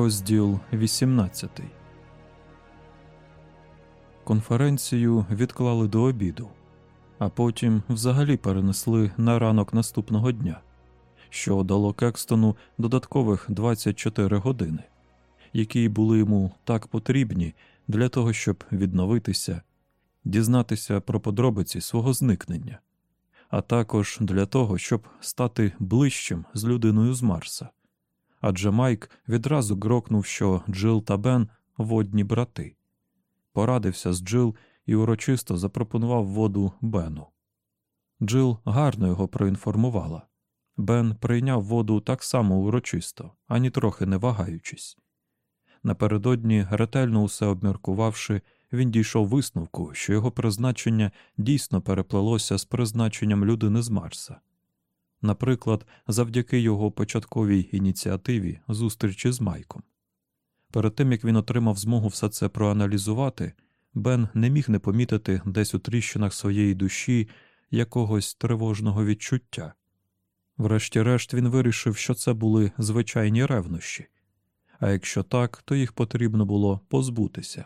Розділ 18 Конференцію відклали до обіду, а потім взагалі перенесли на ранок наступного дня, що дало Кекстону додаткових 24 години, які були йому так потрібні для того, щоб відновитися, дізнатися про подробиці свого зникнення, а також для того, щоб стати ближчим з людиною з Марса адже Майк відразу грокнув, що Джил та Бен водні брати. Порадився з Джил і урочисто запропонував воду Бену. Джил гарно його проінформувала. Бен прийняв воду так само урочисто, ані трохи не вагаючись. Напередодні, ретельно усе обміркувавши, він дійшов висновку, що його призначення дійсно переплелося з призначенням людини з Марса наприклад, завдяки його початковій ініціативі зустрічі з Майком. Перед тим як він отримав змогу все це проаналізувати, Бен не міг не помітити десь у тріщинах своєї душі якогось тривожного відчуття. Врешті-решт він вирішив, що це були звичайні ревнощі, а якщо так, то їх потрібно було позбутися.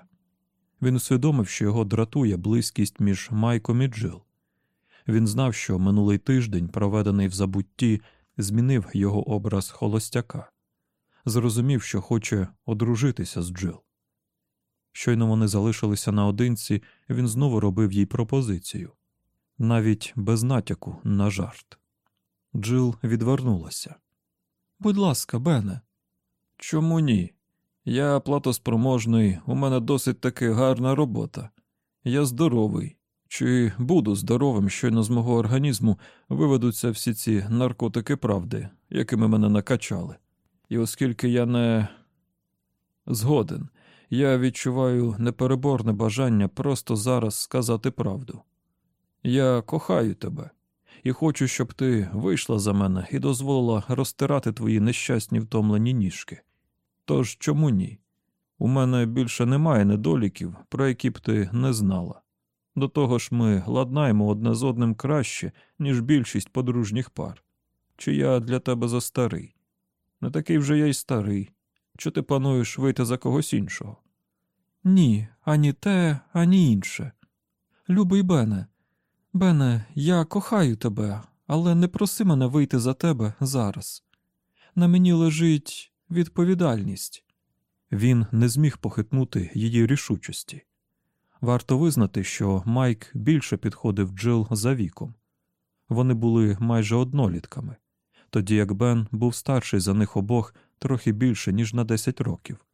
Він усвідомив, що його дратує близькість між Майком і Джил, він знав, що минулий тиждень, проведений в забутті, змінив його образ холостяка, зрозумів, що хоче одружитися з Джил. Щойно вони залишилися наодинці, він знову робив їй пропозицію, навіть без натяку на жарт. Джил відвернулася. Будь ласка, Бене. Чому ні? Я платоспроможний, у мене досить таки гарна робота. Я здоровий, чи буду здоровим, щойно з мого організму виведуться всі ці наркотики правди, якими мене накачали. І оскільки я не згоден, я відчуваю непереборне бажання просто зараз сказати правду. Я кохаю тебе і хочу, щоб ти вийшла за мене і дозволила розтирати твої нещасні втомлені ніжки. Тож чому ні? У мене більше немає недоліків, про які б ти не знала. До того ж ми ладнаємо одне з одним краще, ніж більшість подружніх пар. Чи я для тебе за старий? Не такий вже я й старий. Чи ти плануєш вийти за когось іншого? Ні, ані те, ані інше. Любий Бене, Бене, я кохаю тебе, але не проси мене вийти за тебе зараз. На мені лежить відповідальність. Він не зміг похитнути її рішучості. Варто визнати, що Майк більше підходив Джил за віком. Вони були майже однолітками, тоді як Бен був старший за них обох трохи більше, ніж на 10 років.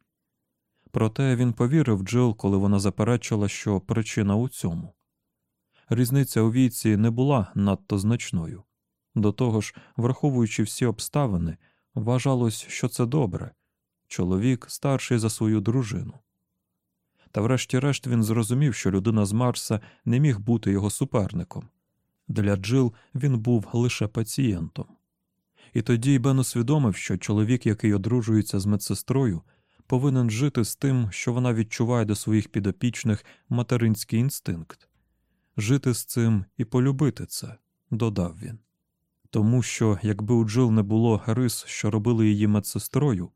Проте він повірив Джил, коли вона заперечила, що причина у цьому. Різниця у віці не була надто значною. До того ж, враховуючи всі обставини, вважалось, що це добре чоловік старший за свою дружину. Та врешті-решт він зрозумів, що людина з Марса не міг бути його суперником. Для Джил він був лише пацієнтом. І тоді Бен усвідомив, що чоловік, який одружується з медсестрою, повинен жити з тим, що вона відчуває до своїх підопічних материнський інстинкт, жити з цим і полюбити це, додав він. Тому що, якби у Джил не було рис, що робили її медсестрою,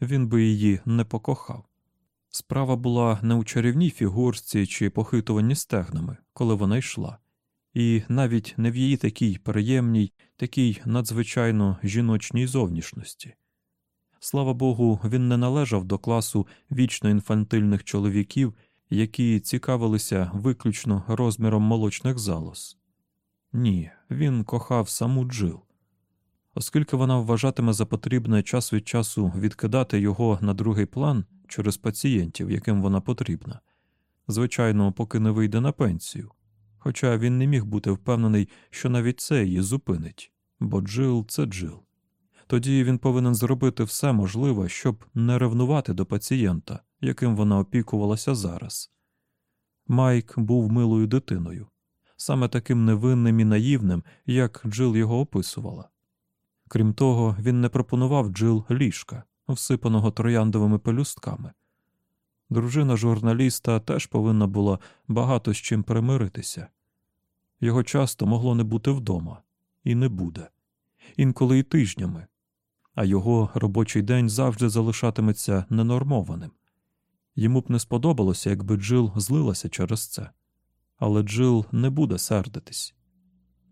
він би її не покохав. Справа була не у чарівній фігурці чи похитуванні стегнами, коли вона йшла, і навіть не в її такій приємній, такій надзвичайно жіночній зовнішності. Слава Богу, він не належав до класу вічно інфантильних чоловіків, які цікавилися виключно розміром молочних залоз. Ні, він кохав саму Джил. Оскільки вона вважатиме за потрібне час від часу відкидати його на другий план, через пацієнтів, яким вона потрібна. Звичайно, поки не вийде на пенсію. хоча він не міг бути впевнений, що навіть це її зупинить, бо Джил це Джил. Тоді він повинен зробити все можливе, щоб не ревнувати до пацієнта, яким вона опікувалася зараз. Майк був милою дитиною, саме таким невинним і наївним, як Джил його описувала. Крім того, він не пропонував Джил ліжка, всипаного трояндовими пелюстками. Дружина журналіста теж повинна була багато з чим примиритися. Його часто могло не бути вдома, і не буде, інколи й тижнями, а його робочий день завжди залишатиметься ненормованим. Йому б не сподобалося, якби Джил злилася через це, але Джил не буде сердитись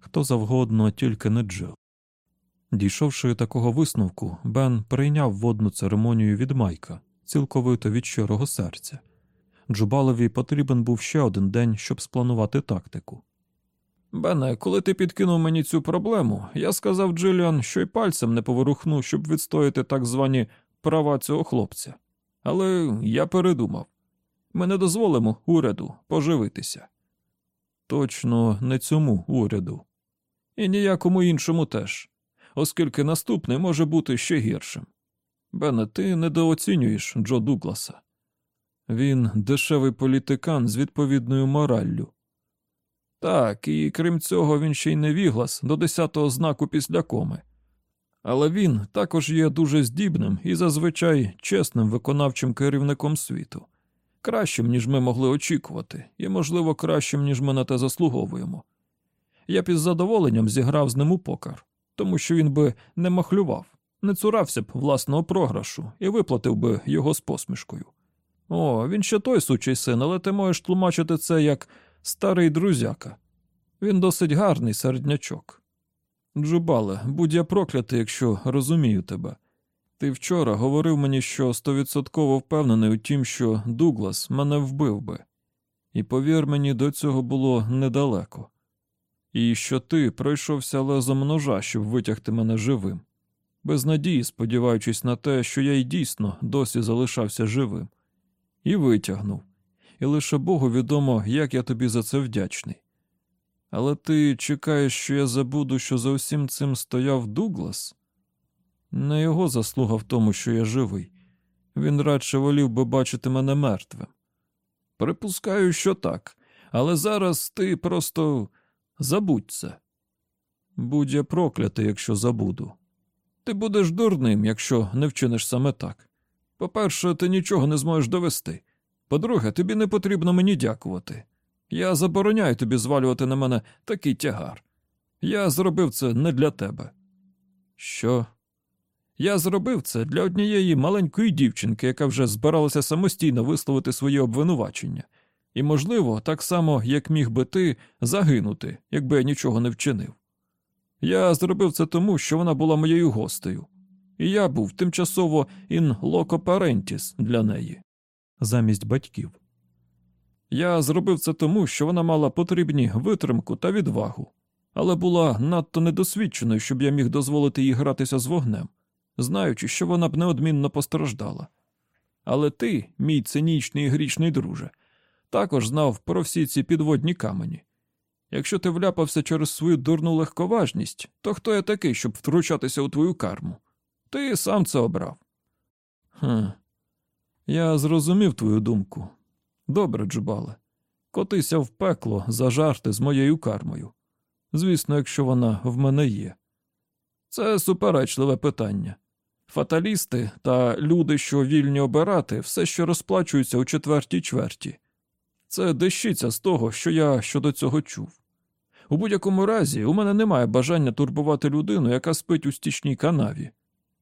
хто завгодно, тільки не Джил. Дійшовши такого висновку, Бен прийняв водну церемонію від Майка цілковито від щирого серця. Джубалові потрібен був ще один день, щоб спланувати тактику. Бене, коли ти підкинув мені цю проблему, я сказав Джиліан, що й пальцем не поворухну, щоб відстояти так звані права цього хлопця. Але я передумав ми не дозволимо уряду поживитися. Точно не цьому уряду, і ніякому іншому теж, оскільки наступний може бути ще гіршим. Бене, ти недооцінюєш Джо Дугласа. Він дешевий політикан з відповідною мораллю. Так, і крім цього, він ще й невіглас до десятого знаку після коми. Але він також є дуже здібним і зазвичай чесним виконавчим керівником світу, кращим, ніж ми могли очікувати, і, можливо, кращим, ніж ми на те заслуговуємо. Я б із задоволенням зіграв з ним у покер, тому що він би не махлював, не цурався б власного програшу і виплатив би його з посмішкою. О, він ще той сучий син, але ти можеш тлумачити це як старий друзяка. Він досить гарний середнячок. Джубале, будь я проклятий, якщо розумію тебе. Ти вчора говорив мені, що стовідсотково впевнений у тім, що Дуглас мене вбив би, і повір мені, до цього було недалеко. І що ти пройшовся лезом ножа, щоб витягти мене живим без надії, сподіваючись на те, що я й дійсно досі залишався живим, і витягнув, і лише Богу відомо, як я тобі за це вдячний. Але ти чекаєш, що я забуду, що за усім цим стояв Дуглас? Не його заслуга в тому, що я живий. Він радше волів би бачити мене мертвим. Припускаю, що так, але зараз ти просто забудь це. Будь я проклятий, якщо забуду. Ти будеш дурним, якщо не вчиниш саме так. По-перше, ти нічого не зможеш довести. По-друге, тобі не потрібно мені дякувати. Я забороняю тобі звалювати на мене такий тягар. Я зробив це не для тебе. Що? Я зробив це для однієї маленької дівчинки, яка вже збиралася самостійно висловити свої обвинувачення, і, можливо, так само, як міг би ти загинути, якби я нічого не вчинив. Я зробив це тому, що вона була моєю гостею, і я був тимчасово ін локо парентіс для неї, замість батьків. Я зробив це тому, що вона мала потрібні витримку та відвагу, але була надто недосвідченою, щоб я міг дозволити їй гратися з вогнем, знаючи, що вона б неодмінно постраждала. Але ти, мій цинічний і грішний друже, також знав про всі ці підводні камені. Якщо ти вляпався через свою дурну легковажність, то хто я такий, щоб втручатися у твою карму? Ти сам це обрав. Хм. Я зрозумів твою думку. Добре, Джубале. Котися в пекло за жарти з моєю кармою. Звісно, якщо вона в мене є. Це суперечливе питання. Фаталісти та люди, що вільні обирати, все ще розплачуються у четвертій чверті. Це дещиться з того, що я щодо цього чув. У будь-якому разі, у мене немає бажання турбувати людину, яка спить у стічній канаві.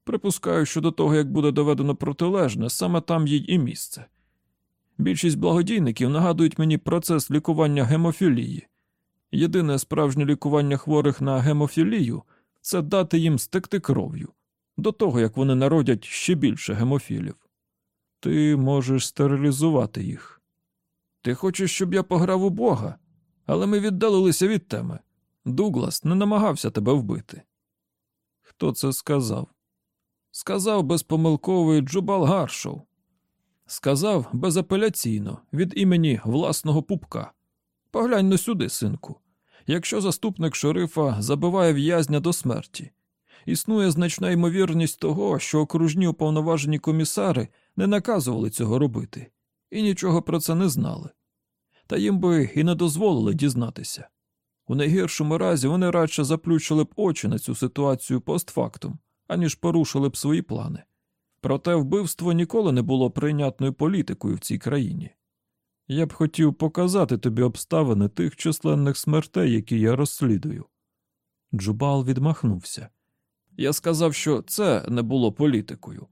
Припускаю, що до того, як буде доведено протилежне, саме там їй і місце. Більшість благодійників нагадують мені процес лікування гемофілії. Єдине справжнє лікування хворих на гемофілію це дати їм стекти кров'ю, до того як вони народять ще більше гемофілів. Ти можеш стерилізувати їх. Ти хочеш, щоб я пограв у Бога? але ми віддалилися від теми. Дуглас не намагався тебе вбити. Хто це сказав? Сказав безпомилковий Джубал Гаршоу. Сказав безапеляційно від імені власного пупка. Поглянь на сюди, синку. Якщо заступник шерифа забиває в'язня до смерті, існує значна ймовірність того, що окружні уповноважені комісари не наказували цього робити і нічого про це не знали. Та їм би і не дозволили дізнатися. У найгіршому разі вони радше заплющили б очі на цю ситуацію постфактум, аніж порушили б свої плани. Проте вбивство ніколи не було прийнятною політикою в цій країні. Я б хотів показати тобі обставини тих численних смертей, які я розслідую. Джубал відмахнувся. Я сказав, що це не було політикою.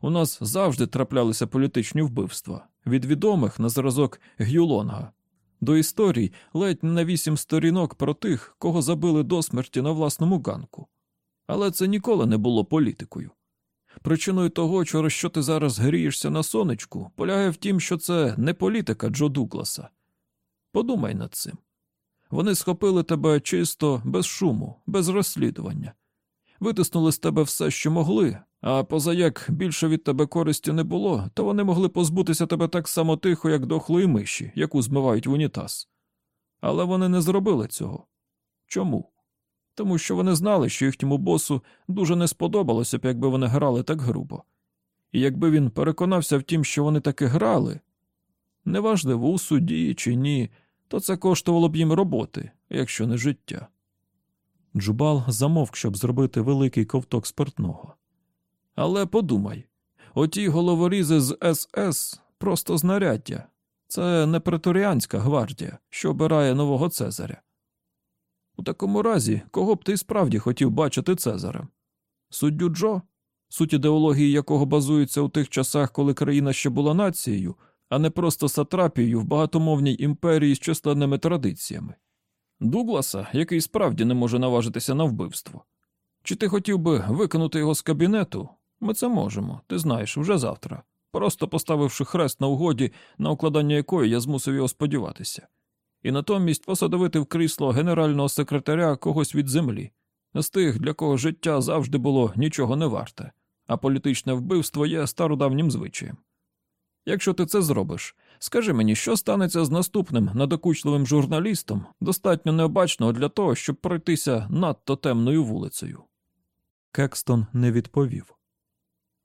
У нас завжди траплялися політичні вбивства від відомих на зразок Гюлонга до історій ледь на вісім сторінок про тих, кого забили до смерті на власному ганку. Але це ніколи не було політикою. Причиною того, через що ти зараз грієшся на сонечку, полягає в тім, що це не політика Джо Дугласа. Подумай над цим. Вони схопили тебе чисто, без шуму, без розслідування, витиснули з тебе все, що могли, а позаяк більше від тебе користі не було, то вони могли позбутися тебе так само тихо, як дохлої миші, яку змивають в унітаз. Але вони не зробили цього. Чому? Тому що вони знали, що їхньому босу дуже не сподобалося б, якби вони грали так грубо. І якби він переконався в тім, що вони таки грали, неважливо, у суді чи ні, то це коштувало б їм роботи, якщо не життя. Джубал замовк, щоб зробити великий ковток спиртного. Але подумай оті головорізи з СС просто знаряддя. Це не преторіанська гвардія, що обирає нового Цезаря. У такому разі, кого б ти справді хотів бачити Цезарем? Суддю Джо, суть ідеології якого базується у тих часах, коли країна ще була нацією, а не просто сатрапією в багатомовній імперії з численними традиціями. Дугласа, який справді не може наважитися на вбивство. Чи ти хотів би викинути його з кабінету? Ми це можемо, ти знаєш, вже завтра, просто поставивши хрест на угоді, на укладання якої я змусив його сподіватися, і натомість посадовити в крісло генерального секретаря когось від землі, з тих, для кого життя завжди було нічого не варте, а політичне вбивство є стародавнім звичаєм. Якщо ти це зробиш, скажи мені, що станеться з наступним надокучливим журналістом, достатньо необачного для того, щоб пройтися надто темною вулицею. Кекстон не відповів.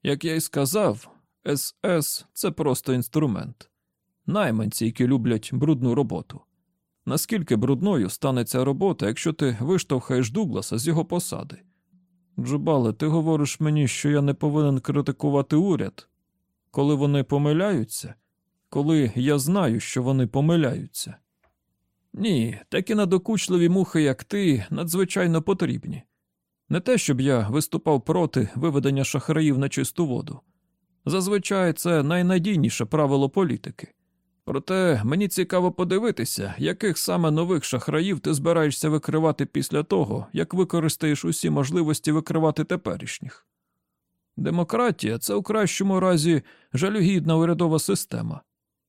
Як я й сказав, СС це просто інструмент, найманці, які люблять брудну роботу. Наскільки брудною стане ця робота, якщо ти виштовхаєш Дугласа з його посади? Джубале, ти говориш мені, що я не повинен критикувати уряд, коли вони помиляються, коли я знаю, що вони помиляються. Ні, такі надокучливі мухи, як ти, надзвичайно потрібні. Не те, щоб я виступав проти виведення шахраїв на чисту воду. Зазвичай це найнадійніше правило політики. Проте мені цікаво подивитися, яких саме нових шахраїв ти збираєшся викривати після того, як використаєш усі можливості викривати теперішніх. Демократія це у кращому разі жалюгідна урядова система.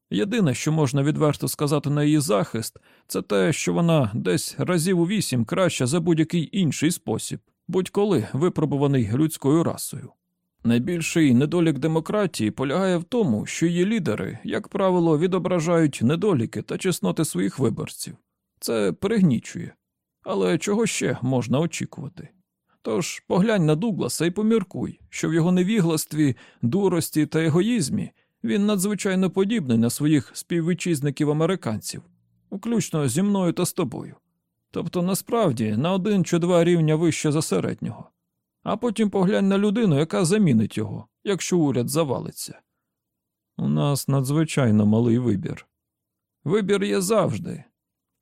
Єдине, що можна відверто сказати на її захист, це те, що вона десь разів у вісім краща за будь-який інший спосіб, будь-коли випробуваний людською расою. Найбільший недолік демократії полягає в тому, що її лідери, як правило, відображають недоліки та чесноти своїх виборців. Це пригнічує. Але чого ще можна очікувати? Тож поглянь на Дугласа і поміркуй, що в його невігластві, дурості та егоїзмі він надзвичайно подібний на своїх співвітчизників американців, включно зі мною та з тобою. Тобто, насправді, на один чи два рівня вище за середнього. А потім поглянь на людину, яка замінить його, якщо уряд завалиться. У нас надзвичайно малий вибір. Вибір є завжди.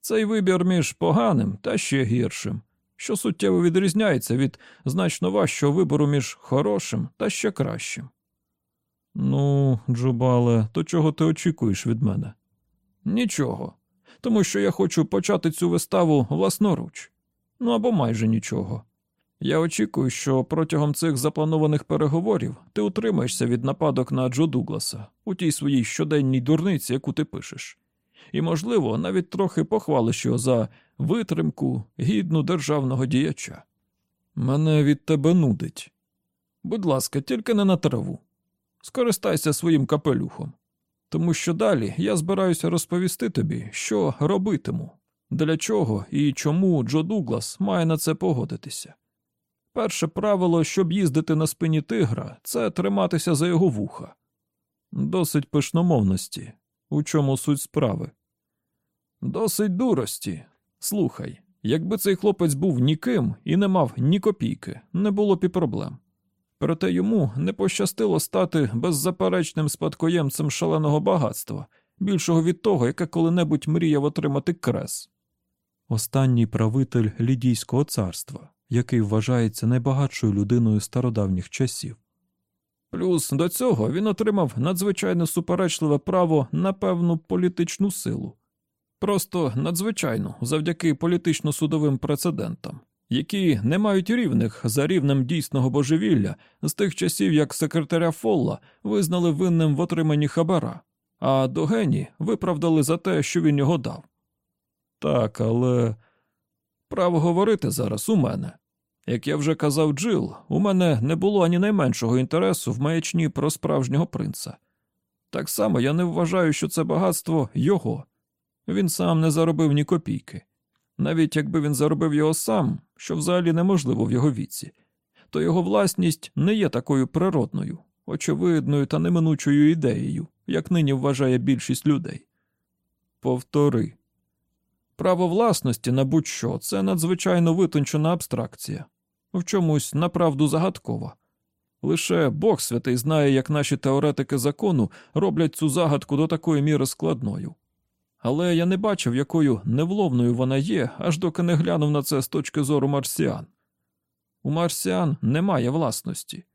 Цей вибір між поганим та ще гіршим, що суттєво відрізняється від значно важчого вибору між хорошим та ще кращим. Ну, Джубале, то чого ти очікуєш від мене? Нічого, тому що я хочу почати цю виставу власноруч. Ну або майже нічого. Я очікую, що протягом цих запланованих переговорів ти утримаєшся від нападок на Джо Дугласа у тій своїй щоденній дурниці, яку ти пишеш, і, можливо, навіть трохи похвалиш його за витримку гідну державного діяча. Мене від тебе нудить. Будь ласка, тільки не на траву. Скористайся своїм капелюхом. Тому що далі я збираюся розповісти тобі, що робитиму, для чого і чому Джо Дуглас має на це погодитися. Перше правило, щоб їздити на спині тигра, це триматися за його вуха. Досить пишномовності. У чому суть справи? Досить дурості. Слухай, якби цей хлопець був ніким і не мав ні копійки, не було б і проблем. Проте йому не пощастило стати беззаперечним спадкоємцем шаленого багатства, більшого від того, яке коли-небудь мріяв отримати крес. Останній правитель Лідійського царства, який вважається найбагатшою людиною стародавніх часів. Плюс до цього він отримав надзвичайно суперечливе право на певну політичну силу, просто надзвичайну завдяки політично-судовим прецедентам, які не мають рівних за рівнем дійсного божевілля з тих часів, як секретаря Фолла визнали винним в отриманні хабара, а Догені виправдали за те, що він його дав. Так, але Право говорити зараз у мене. Як я вже казав Джил, у мене не було ані найменшого інтересу в маячні про справжнього принца. Так само я не вважаю, що це багатство його. Він сам не заробив ні копійки. Навіть якби він заробив його сам, що взагалі неможливо в його віці, то його власність не є такою природною, очевидною та неминучою ідеєю, як нині вважає більшість людей. повтори. Право власності на будь-що це надзвичайно витончена абстракція, в чомусь направду загадкова. Лише Бог святий знає, як наші теоретики закону роблять цю загадку до такої міри складною. Але я не бачив, якою невловною вона є, аж доки не глянув на це з точки зору марсіан. У марсіан немає власності,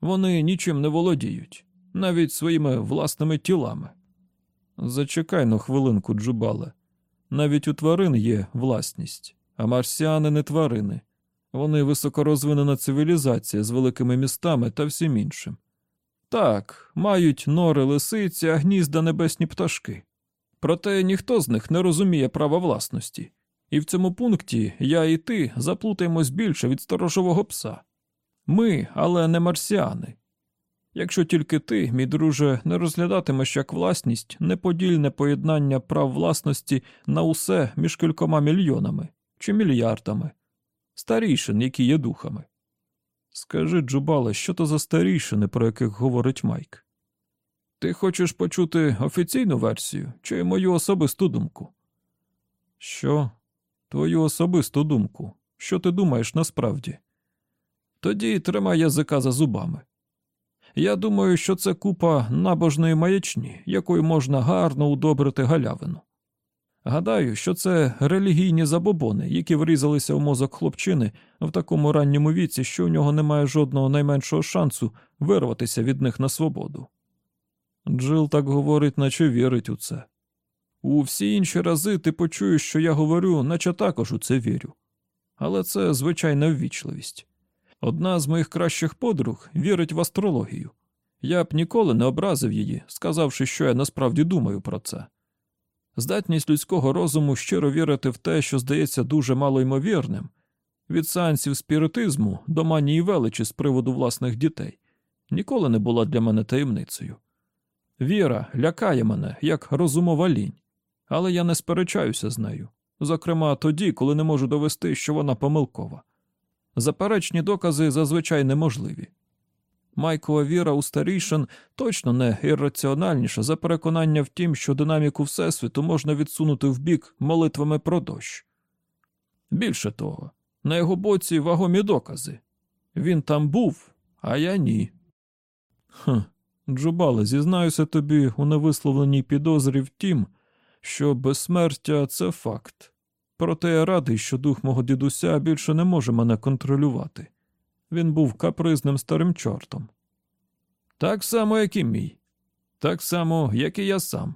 вони нічим не володіють, навіть своїми власними тілами. Зачекай на хвилинку, Джубале. Навіть у тварин є власність, а марсіани не тварини. Вони високорозвинена цивілізація з великими містами та всім іншим. Так, мають нори лисиці, а гнізда небесні пташки. Проте ніхто з них не розуміє права власності, і в цьому пункті я і ти заплутаємось більше від сторожового пса. Ми, але не марсіани. Якщо тільки ти, мій друже, не розглядатимеш як власність неподільне поєднання прав власності на усе між кількома мільйонами чи мільярдами, старішин, які є духами. Скажи, Джубале, що то за старішини, про яких говорить Майк? Ти хочеш почути офіційну версію чи мою особисту думку? Що? Твою особисту думку. Що ти думаєш насправді? Тоді тримай язика за зубами. Я думаю, що це купа набожної маячні, якою можна гарно удобрити галявину. Гадаю, що це релігійні забобони, які врізалися в мозок хлопчини в такому ранньому віці, що у нього немає жодного найменшого шансу вирватися від них на свободу. Джил так говорить, наче вірить у це. У всі інші рази ти почуєш, що я говорю, наче також у це вірю. Але це звичайна ввічливість. Одна з моїх кращих подруг вірить в астрологію. Я б ніколи не образив її, сказавши, що я насправді думаю про це. Здатність людського розуму щиро вірити в те, що здається дуже малоймовірним, від сеансів спіритизму до манії величі з приводу власних дітей, ніколи не була для мене таємницею. Віра лякає мене, як розумова лінь, але я не сперечаюся з нею, зокрема тоді, коли не можу довести, що вона помилкова. Заперечні докази зазвичай неможливі. Майкова віра у старішин точно не ірраціональніша за переконання в тім, що динаміку Всесвіту можна відсунути вбік молитвами про дощ. Більше того, на його боці вагомі докази. Він там був, а я ні. Хм, Джубале, зізнаюся тобі у невисловленій підозрі в тім, що безсмертя це факт. Проте я радий, що дух мого дідуся більше не може мене контролювати. Він був капризним старим чортом. Так само, як і мій, так само, як і я сам.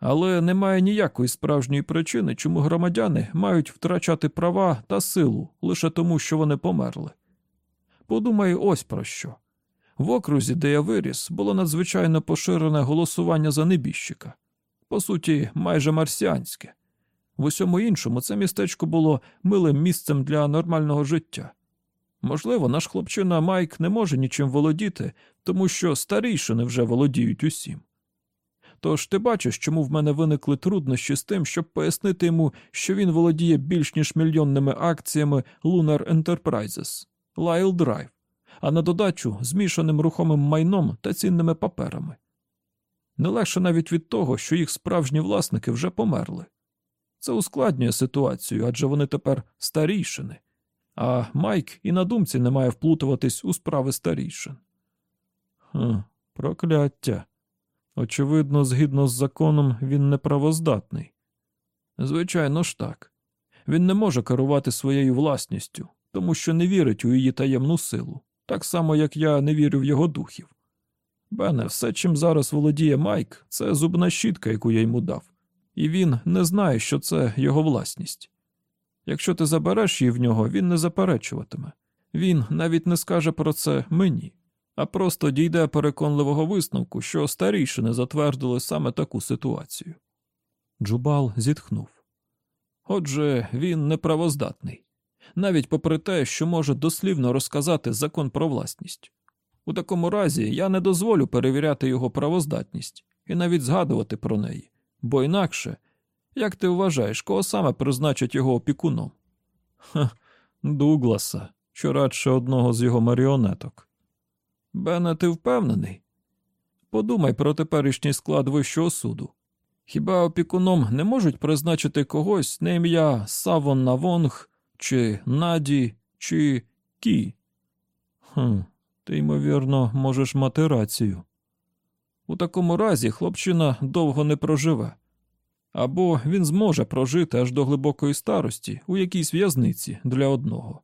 Але немає ніякої справжньої причини, чому громадяни мають втрачати права та силу лише тому, що вони померли. Подумай ось про що. В окрузі, де я виріс, було надзвичайно поширене голосування за небіжчика, по суті, майже марсіанське. В усьому іншому це містечко було милим місцем для нормального життя. Можливо, наш хлопчина Майк не може нічим володіти, тому що старійшини вже володіють усім. Тож ти бачиш, чому в мене виникли труднощі з тим, щоб пояснити йому, що він володіє більш ніж мільйонними акціями Lunar Enterprises, Lyle Drive, а на додачу змішаним рухомим майном та цінними паперами. Не легше навіть від того, що їх справжні власники вже померли. Це ускладнює ситуацію, адже вони тепер старійшини, а Майк і на думці не має вплутуватись у справи старійшин. Хм, Прокляття. Очевидно, згідно з законом, він неправоздатний. Звичайно ж так. Він не може керувати своєю власністю, тому що не вірить у її таємну силу, так само, як я не вірю в його духів. Бене, все, чим зараз володіє Майк, це зубна щітка, яку я йому дав, і він не знає, що це його власність. Якщо ти забереш її в нього, він не заперечуватиме. Він навіть не скаже про це мені, а просто дійде переконливого висновку, що старішини затвердили саме таку ситуацію. Джубал зітхнув. Отже, він неправоздатний, навіть попри те, що може дослівно розказати закон про власність. У такому разі я не дозволю перевіряти його правоздатність і навіть згадувати про неї, бо інакше, як ти вважаєш, кого саме призначать його опікуном? Ха, Дугласа, що радше одного з його маріонеток. Бене, ти впевнений? Подумай про теперішній склад Вищого суду. Хіба опікуном не можуть призначити когось на ім'я Савон Навонг, чи Наді, чи Кі? Хм, ти, ймовірно, можеш мати рацію. У такому разі хлопчина довго не проживе. Або він зможе прожити аж до глибокої старості у якійсь в'язниці для одного,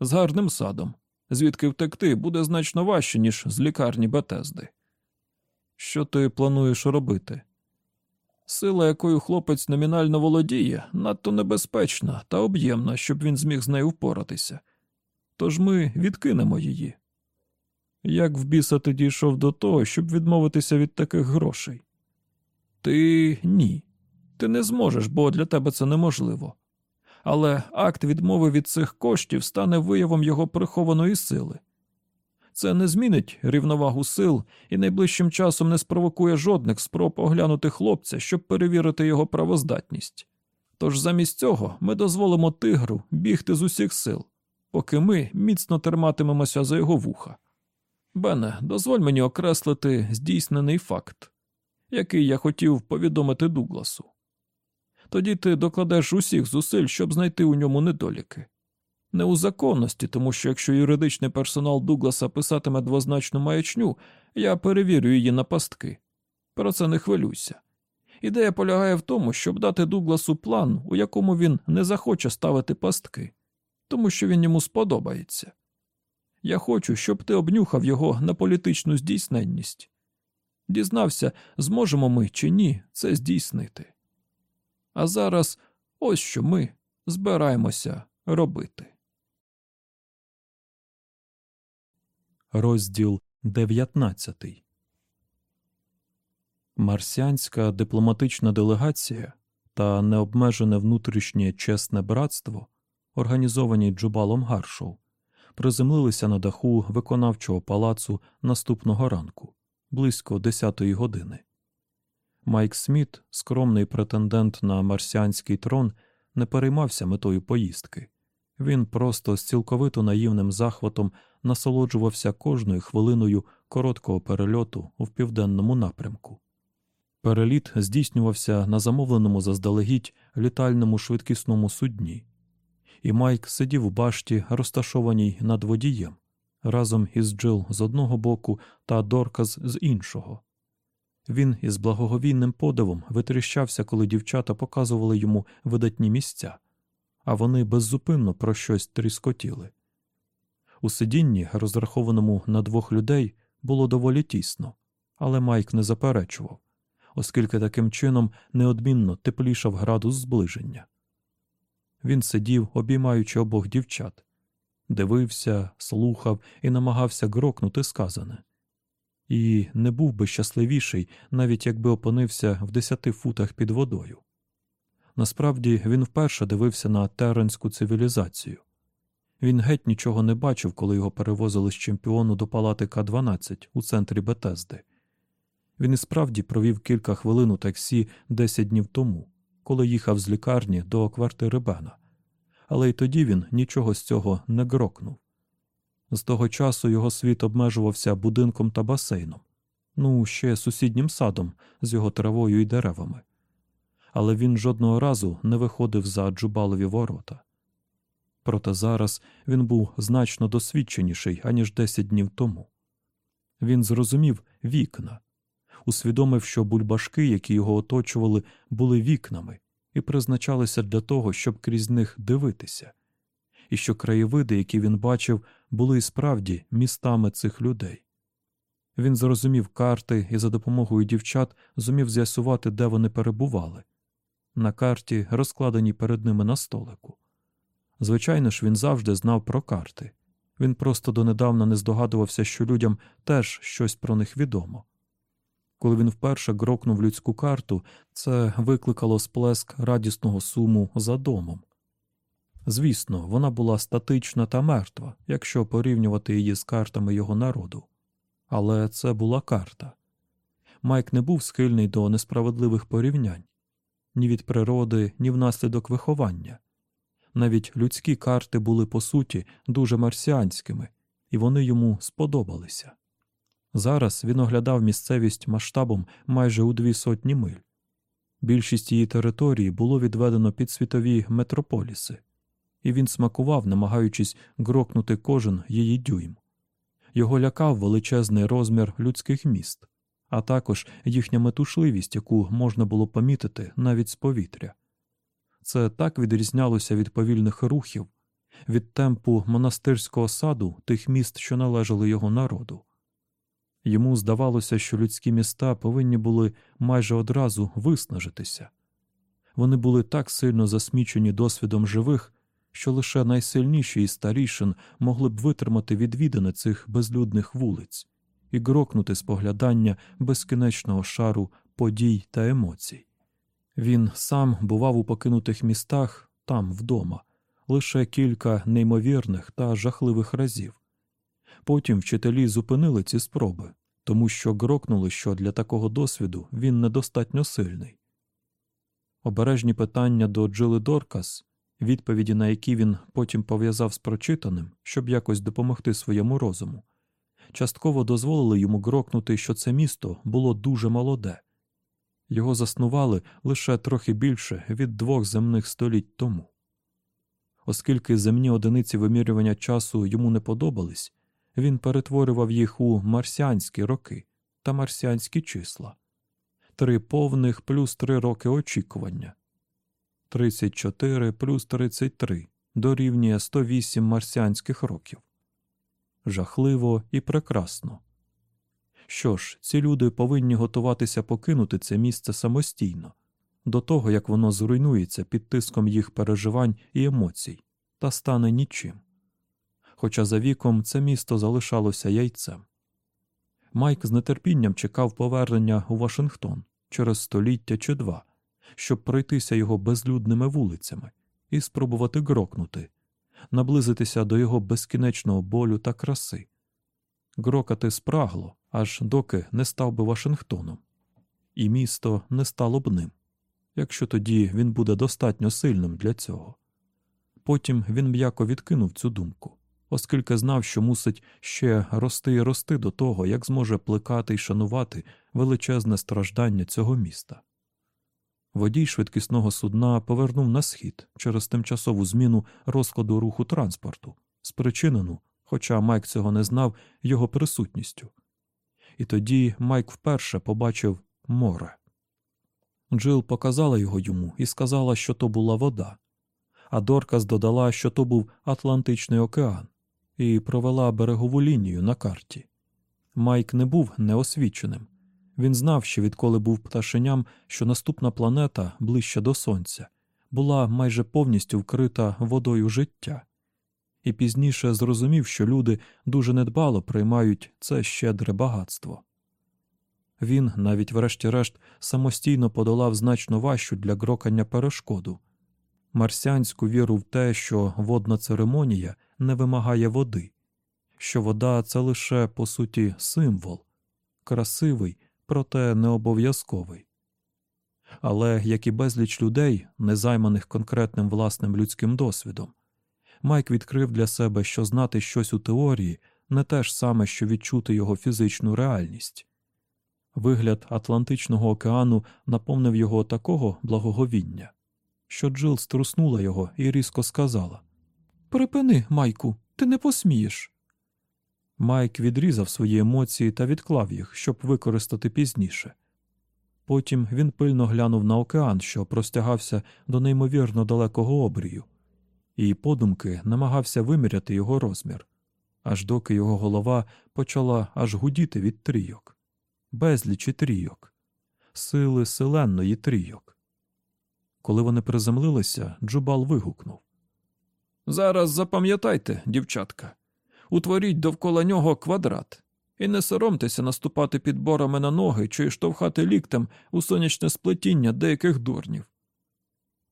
з гарним садом, звідки втекти буде значно важче, ніж з лікарні Бетезди. Що ти плануєш робити? Сила, якою хлопець номінально володіє, надто небезпечна та об'ємна, щоб він зміг з нею впоратися. Тож ми відкинемо її. Як в біса ти дійшов до того, щоб відмовитися від таких грошей? Ти ні. Ти не зможеш, бо для тебе це неможливо. Але акт відмови від цих коштів стане виявом його прихованої сили. Це не змінить рівновагу сил і найближчим часом не спровокує жодних спроб оглянути хлопця, щоб перевірити його правоздатність. Тож замість цього ми дозволимо тигру бігти з усіх сил, поки ми міцно терматимемося за його вуха. Бене, дозволь мені окреслити здійснений факт, який я хотів повідомити Дугласу. Тоді ти докладеш усіх зусиль, щоб знайти у ньому недоліки. Не у законності, тому що якщо юридичний персонал Дугласа писатиме двозначну маячню, я перевірю її на пастки. Про це не хвилюйся. Ідея полягає в тому, щоб дати Дугласу план, у якому він не захоче ставити пастки, тому що він йому сподобається. Я хочу, щоб ти обнюхав його на політичну здійсненність. Дізнався, зможемо ми чи ні це здійснити. А зараз ось що ми збираємося робити. Розділ 19 Марсіанська дипломатична делегація та необмежене внутрішнє чесне братство, організовані Джубалом Гаршоу, приземлилися на даху виконавчого палацу наступного ранку, близько 10-ї години. Майк Сміт, скромний претендент на марсіанський трон, не переймався метою поїздки. Він просто з цілковито наївним захватом насолоджувався кожною хвилиною короткого перельоту в південному напрямку. Переліт здійснювався на замовленому заздалегідь літальному швидкісному судні, і Майк сидів у башті, розташованій над водієм, разом із Джил з одного боку та Дорказ з іншого. Він із благоговійним подивом витріщався, коли дівчата показували йому видатні місця, а вони беззупинно про щось тріскотіли. У сидінні, розрахованому на двох людей, було доволі тісно, але Майк не заперечував, оскільки таким чином неодмінно теплішав градус зближення. Він сидів, обіймаючи обох дівчат, дивився, слухав і намагався грокнути сказане. І не був би щасливіший, навіть якби опинився в десяти футах під водою. Насправді він вперше дивився на теренську цивілізацію. Він геть нічого не бачив, коли його перевозили з чемпіону до палати К-12 у центрі Бетезди. Він і справді провів кілька хвилин у таксі 10 днів тому, коли їхав з лікарні до квартири Бена. Але й тоді він нічого з цього не грокнув. З того часу його світ обмежувався будинком та басейном, ну, ще сусіднім садом з його травою і деревами. Але він жодного разу не виходив за джубалові ворота. Проте зараз він був значно досвідченіший, аніж 10 днів тому. Він зрозумів вікна, усвідомив, що бульбашки, які його оточували, були вікнами і призначалися для того, щоб крізь них дивитися, і що краєвиди, які він бачив, були і справді містами цих людей. Він зрозумів карти і за допомогою дівчат зумів з'ясувати, де вони перебували. На карті, розкладеній перед ними на столику. Звичайно ж, він завжди знав про карти. Він просто донедавна не здогадувався, що людям теж щось про них відомо. Коли він вперше грокнув людську карту, це викликало сплеск радісного суму за домом. Звісно, вона була статична та мертва, якщо порівнювати її з картами його народу. Але це була карта. Майк не був схильний до несправедливих порівнянь ні від природи, ні внаслідок виховання. Навіть людські карти були по суті дуже марсіанськими, і вони йому сподобалися. Зараз він оглядав місцевість масштабом майже у дві сотні миль. Більшість її території було відведено під світові метрополіси, і він смакував, намагаючись грокнути кожен її дюйм. Його лякав величезний розмір людських міст, а також їхня метушливість, яку можна було помітити навіть з повітря. Це так відрізнялося від повільних рухів, від темпу монастирського саду тих міст, що належали його народу. Йому здавалося, що людські міста повинні були майже одразу виснажитися. Вони були так сильно засмічені досвідом живих, що лише найсильніші із старішин могли б витримати відвідини цих безлюдних вулиць і грокнути споглядання безкінечного шару подій та емоцій. Він сам бував у покинутих містах там вдома, лише кілька неймовірних та жахливих разів. Потім вчителі зупинили ці спроби, тому що грокнули, що для такого досвіду він недостатньо сильний. Обережні питання до Джили Доркас, відповіді на які він потім пов'язав з прочитаним, щоб якось допомогти своєму розуму, частково дозволили йому грокнути, що це місто було дуже молоде. Його заснували лише трохи більше від двох земних століть тому. Оскільки земні одиниці вимірювання часу йому не подобались, він перетворював їх у марсіанські роки та марсіанські числа три повних плюс три роки очікування, 34 плюс 33 дорівнює 108 марсіанських років. Жахливо і прекрасно. Що ж, ці люди повинні готуватися покинути це місце самостійно, до того як воно зруйнується під тиском їх переживань і емоцій, та стане нічим. Хоча за віком це місто залишалося яйцем. Майк з нетерпінням чекав повернення у Вашингтон через століття чи два, щоб пройтися його безлюдними вулицями і спробувати грокнути, наблизитися до його безкінечного болю та краси. Грокати спрагло, аж доки не став би Вашингтоном, і місто не стало б ним, якщо тоді він буде достатньо сильним для цього. Потім він м'яко відкинув цю думку, оскільки знав, що мусить ще рости і рости до того, як зможе плекати і шанувати величезне страждання цього міста. Водій швидкісного судна повернув на схід через тимчасову зміну розкладу руху транспорту, спричинену, хоча Майк цього не знав, його присутністю. І тоді Майк вперше побачив море. Джил показала його йому і сказала, що то була вода, а Доркас додала, що то був Атлантичний океан, і провела берегову лінію на карті. Майк не був неосвіченим. Він знав, що відколи був пташеням, що наступна планета, ближче до Сонця, була майже повністю вкрита водою життя, і пізніше зрозумів, що люди дуже недбало приймають це щедре багатство. Він, навіть врешті-решт, самостійно подолав значно важчу для грокання перешкоду марсіанську віру в те, що водна церемонія не вимагає води, що вода це лише, по суті, символ, красивий, проте не обов'язковий. Але, як і безліч людей, не займаних конкретним власним людським досвідом, Майк відкрив для себе, що знати щось у теорії не те ж саме, що відчути його фізичну реальність. Вигляд Атлантичного океану наповнив його такого благоговіння, що Джил струснула його і різко сказала Припини, Майку, ти не посмієш. Майк відрізав свої емоції та відклав їх, щоб використати пізніше. Потім він пильно глянув на океан, що простягався до неймовірно далекого обрію, і подумки намагався виміряти його розмір, аж доки його голова почала аж гудіти від трійок, безлічі трійок, сили селенної трійок. Коли вони приземлилися, Джубал вигукнув Зараз запам'ятайте, дівчатка, утворіть довкола нього квадрат і не соромтеся наступати підборами на ноги чи штовхати ліктем у сонячне сплетіння деяких дурнів.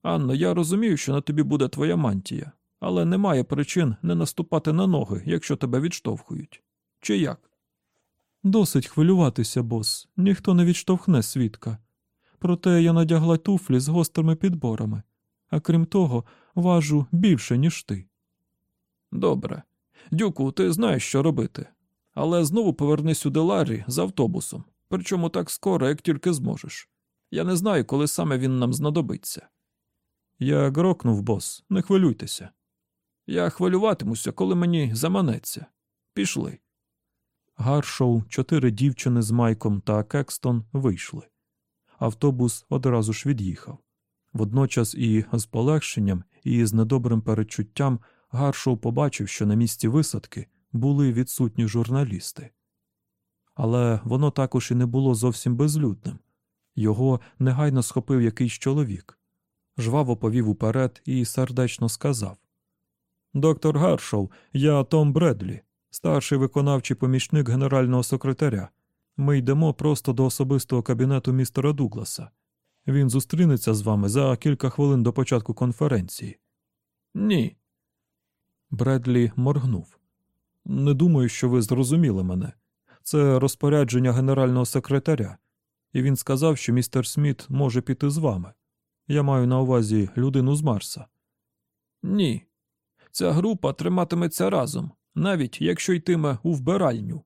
Анно, я розумію, що на тобі буде твоя мантія, але немає причин не наступати на ноги, якщо тебе відштовхують. Чи як? Досить хвилюватися, бос, ніхто не відштовхне свідка. Проте я надягла туфлі з гострими підборами, а крім того, важу більше, ніж ти. Добре. Дюку, ти знаєш, що робити. Але знову повернись у Деларі з автобусом, причому так скоро, як тільки зможеш. Я не знаю, коли саме він нам знадобиться. Я грокнув, бос, не хвилюйтеся. Я хвилюватимуся, коли мені заманеться. Пішли. Гаршоу, чотири дівчини з Майком та Кекстон вийшли. Автобус одразу ж від'їхав. Водночас і з полегшенням, і з недобрим перечуттям Гаршоу побачив, що на місці висадки були відсутні журналісти. Але воно також і не було зовсім безлюдним. Його негайно схопив якийсь чоловік, жваво повів уперед і сердечно сказав Доктор Гаршоу, я Том Бредлі, старший виконавчий помічник генерального секретаря. Ми йдемо просто до особистого кабінету містера Дугласа. Він зустрінеться з вами за кілька хвилин до початку конференції. Ні. Бредлі моргнув. Не думаю, що ви зрозуміли мене. Це розпорядження генерального секретаря, і він сказав, що містер Сміт може піти з вами. Я маю на увазі людину з Марса. Ні. Ця група триматиметься разом, навіть якщо йтиме у вбиральню.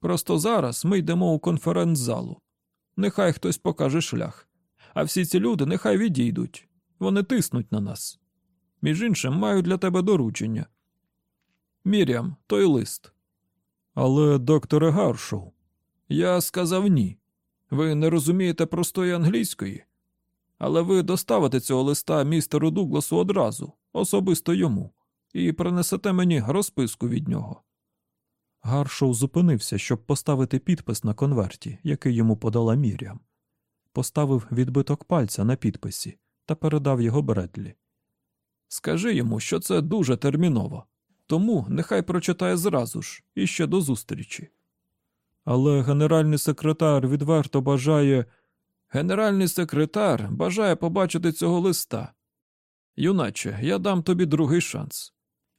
Просто зараз ми йдемо у конференц-залу. Нехай хтось покаже шлях. А всі ці люди нехай відійдуть. Вони тиснуть на нас. Між іншим, маю для тебе доручення. Мірям, той лист. Але, докторе Гаршоу, я сказав ні. Ви не розумієте простої англійської. Але ви доставите цього листа містеру Дугласу одразу, особисто йому, і принесете мені розписку від нього. Гаршоу зупинився, щоб поставити підпис на конверті, який йому подала Мір'ям. Поставив відбиток пальця на підписі та передав його Бредлі. Скажи йому, що це дуже терміново, тому нехай прочитає зразу ж і ще до зустрічі. Але генеральний секретар відверто бажає. Генеральний секретар бажає побачити цього листа. Юначе, я дам тобі другий шанс.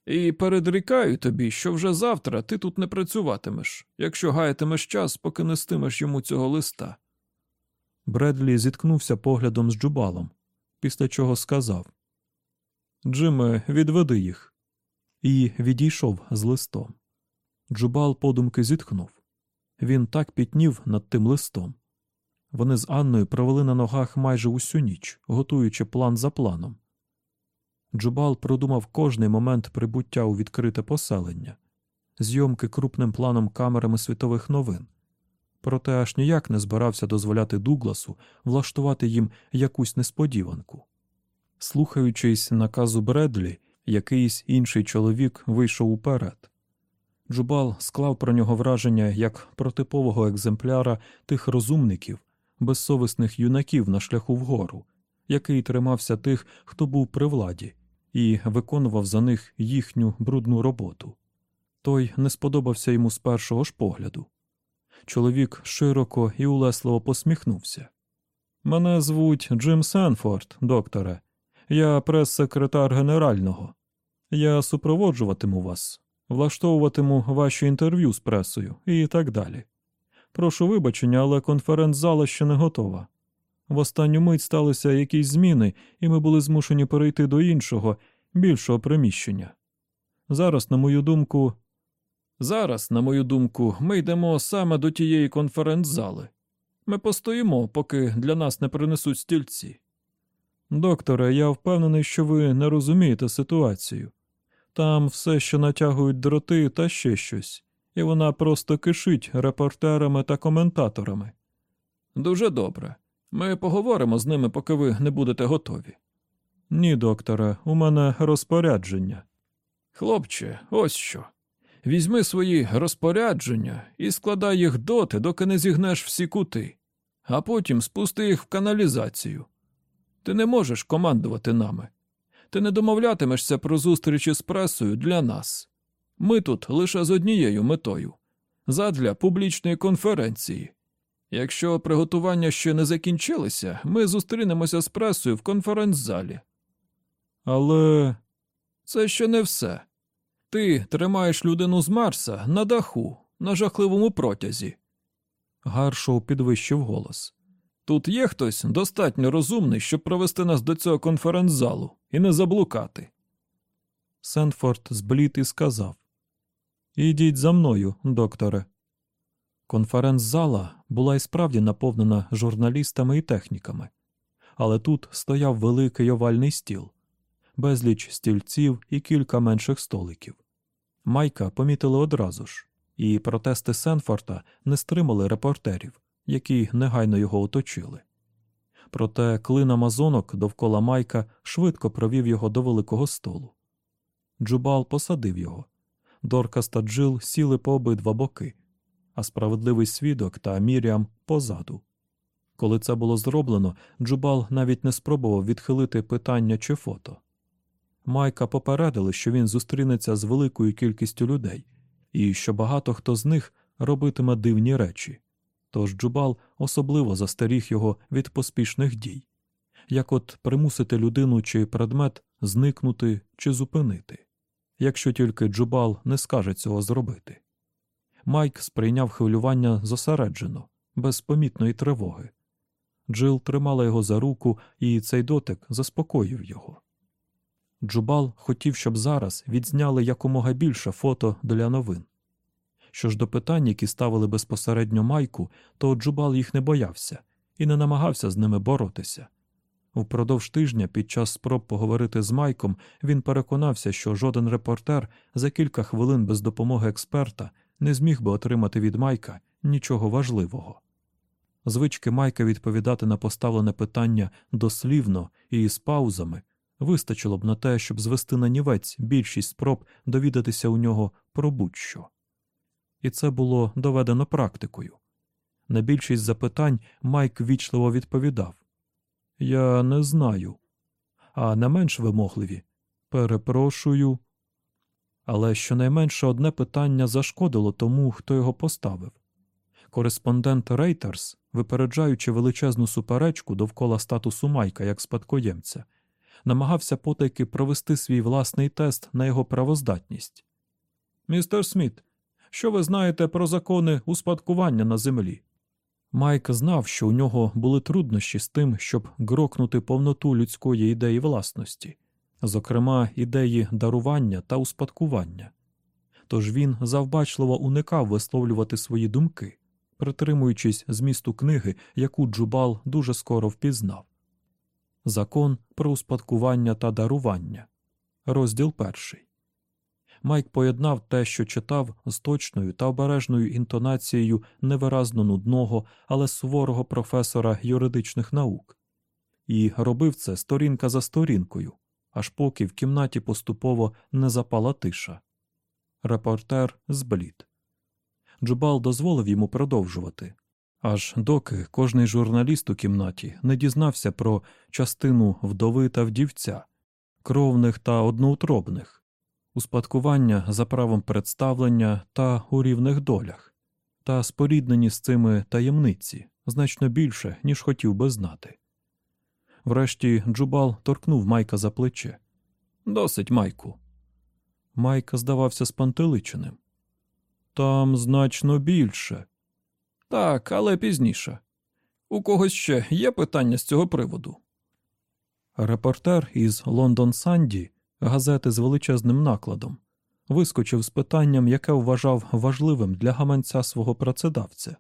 І передрікаю тобі, що вже завтра ти тут не працюватимеш, якщо гаятимеш час, поки нестимеш йому цього листа. Бредлі зіткнувся поглядом з джубалом, після чого сказав Джиме, відведи їх. І відійшов з листом. Джубал подумки зітхнув. Він так пітнів над тим листом. Вони з Анною провели на ногах майже усю ніч, готуючи план за планом. Джубал продумав кожний момент прибуття у відкрите поселення, зйомки крупним планом камерами світових новин. Проте аж ніяк не збирався дозволяти Дугласу влаштувати їм якусь несподіванку. Слухаючись наказу Бредлі, якийсь інший чоловік вийшов уперед. Джубал склав про нього враження як про типового екземпляра тих розумників, безсовісних юнаків на шляху вгору, який тримався тих, хто був при владі, і виконував за них їхню брудну роботу. Той не сподобався йому з першого ж погляду. Чоловік широко і улесливо посміхнувся. Мене звуть Джим Сенфорд, докторе. Я прес-секретар генерального. Я супроводжуватиму вас, влаштовуватиму ваші інтерв'ю з пресою і так далі. Прошу вибачення, але конференц-зала ще не готова. В останню мить сталися якісь зміни, і ми були змушені перейти до іншого, більшого приміщення. Зараз, на мою думку, Зараз, на мою думку, ми йдемо саме до тієї конференц-зали. Ми постоїмо, поки для нас не принесуть стільці. докторе, я впевнений, що ви не розумієте ситуацію. Там все ще натягують дроти та ще щось, і вона просто кишить репортерами та коментаторами. Дуже добре. Ми поговоримо з ними, поки ви не будете готові. Ні, докторе, у мене розпорядження. Хлопче, ось що. Візьми свої розпорядження і складай їх доти, доки не зігнеш всі кути, а потім спусти їх в каналізацію. Ти не можеш командувати нами. Ти не домовлятимешся про зустрічі з пресою для нас. Ми тут лише з однією метою задля публічної конференції. Якщо приготування ще не закінчилися, ми зустрінемося з пресою в конференц-залі. Але Це ще не все. Ти тримаєш людину з Марса на даху, на жахливому протязі. Гаршоу підвищив голос. Тут є хтось достатньо розумний, щоб провести нас до цього конференц-залу і не заблукати. Сенфорд зблід і сказав Ідіть за мною, докторе. Конференц-зала була і справді наповнена журналістами і техніками, але тут стояв великий овальний стіл, безліч стільців і кілька менших столиків. Майка помітили одразу ж, і протести Сенфорта не стримали репортерів, які негайно його оточили. Проте клин амазонок довкола Майка швидко провів його до великого столу. Джубал посадив його. Доркас та Джил сіли по обидва боки, а справедливий свідок та Міріам позаду. Коли це було зроблено, Джубал навіть не спробував відхилити питання чи фото. Майка попередили, що він зустрінеться з великою кількістю людей, і що багато хто з них робитиме дивні речі. Тож Джубал особливо застеріг його від поспішних дій, як от примусити людину чи предмет зникнути чи зупинити, якщо тільки Джубал не скаже цього зробити. Майк сприйняв хвилювання зосереджено, без помітної тривоги. Джил тримала його за руку, і цей дотик заспокоїв його. Джубал хотів, щоб зараз відзняли якомога більше фото для новин. Що ж до питань, які ставили безпосередньо майку, то Джубал їх не боявся і не намагався з ними боротися. Впродовж тижня, під час спроб поговорити з Майком, він переконався, що жоден репортер за кілька хвилин без допомоги експерта не зміг би отримати від Майка нічого важливого. Звички Майка відповідати на поставлене питання дослівно і з паузами вистачило б на те, щоб звести на нівець більшість спроб довідатися у нього про будь-що. І це було доведено практикою. На більшість запитань Майк вічливо відповідав Я не знаю. А не менш вимогливі перепрошую. Але щонайменше одне питання зашкодило тому, хто його поставив. Кореспондент Рейтерс, випереджаючи величезну суперечку довкола статусу Майка як спадкоємця, намагався потайки провести свій власний тест на його правоздатність. Містер Сміт, що ви знаєте про закони успадкування на землі? Майк знав, що у нього були труднощі з тим, щоб грокнути повноту людської ідеї власності, зокрема ідеї дарування та успадкування. Тож він завбачливо уникав висловлювати свої думки, притримуючись змісту книги, яку Джубал дуже скоро впізнав. Закон про успадкування та дарування. Розділ перший. Майк поєднав те, що читав, з точною та обережною інтонацією невиразно нудного, але суворого професора юридичних наук, і робив це сторінка за сторінкою, аж поки в кімнаті поступово не запала тиша. Репортер зблід. Джубал дозволив йому продовжувати, аж доки кожний журналіст у кімнаті не дізнався про частину вдови та вдівця, кровних та одноутробних, успадкування за правом представлення та у рівних долях, та споріднені з цими таємниці значно більше, ніж хотів би знати. Врешті Джубал торкнув Майка за плече. Досить, Майку. Майк здавався спантеличеним. Там значно більше. Так, але пізніше. У когось ще є питання з цього приводу? Репортер із Лондон Санді, газети з величезним накладом, вискочив з питанням, яке вважав важливим для гаманця свого працедавця.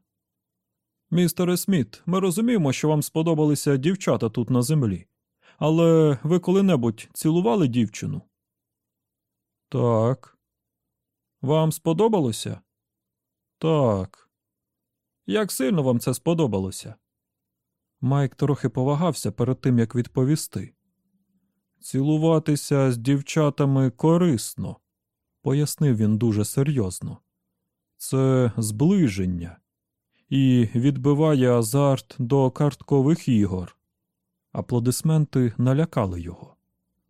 Містере Сміт, ми розуміємо, що вам сподобалися дівчата тут на землі, але ви коли-небудь цілували дівчину? Так. Вам сподобалося? Так. Як сильно вам це сподобалося? Майк трохи повагався перед тим, як відповісти. Цілуватися з дівчатами корисно, пояснив він дуже серйозно. Це зближення і відбиває азарт до карткових ігор. Аплодисменти налякали його.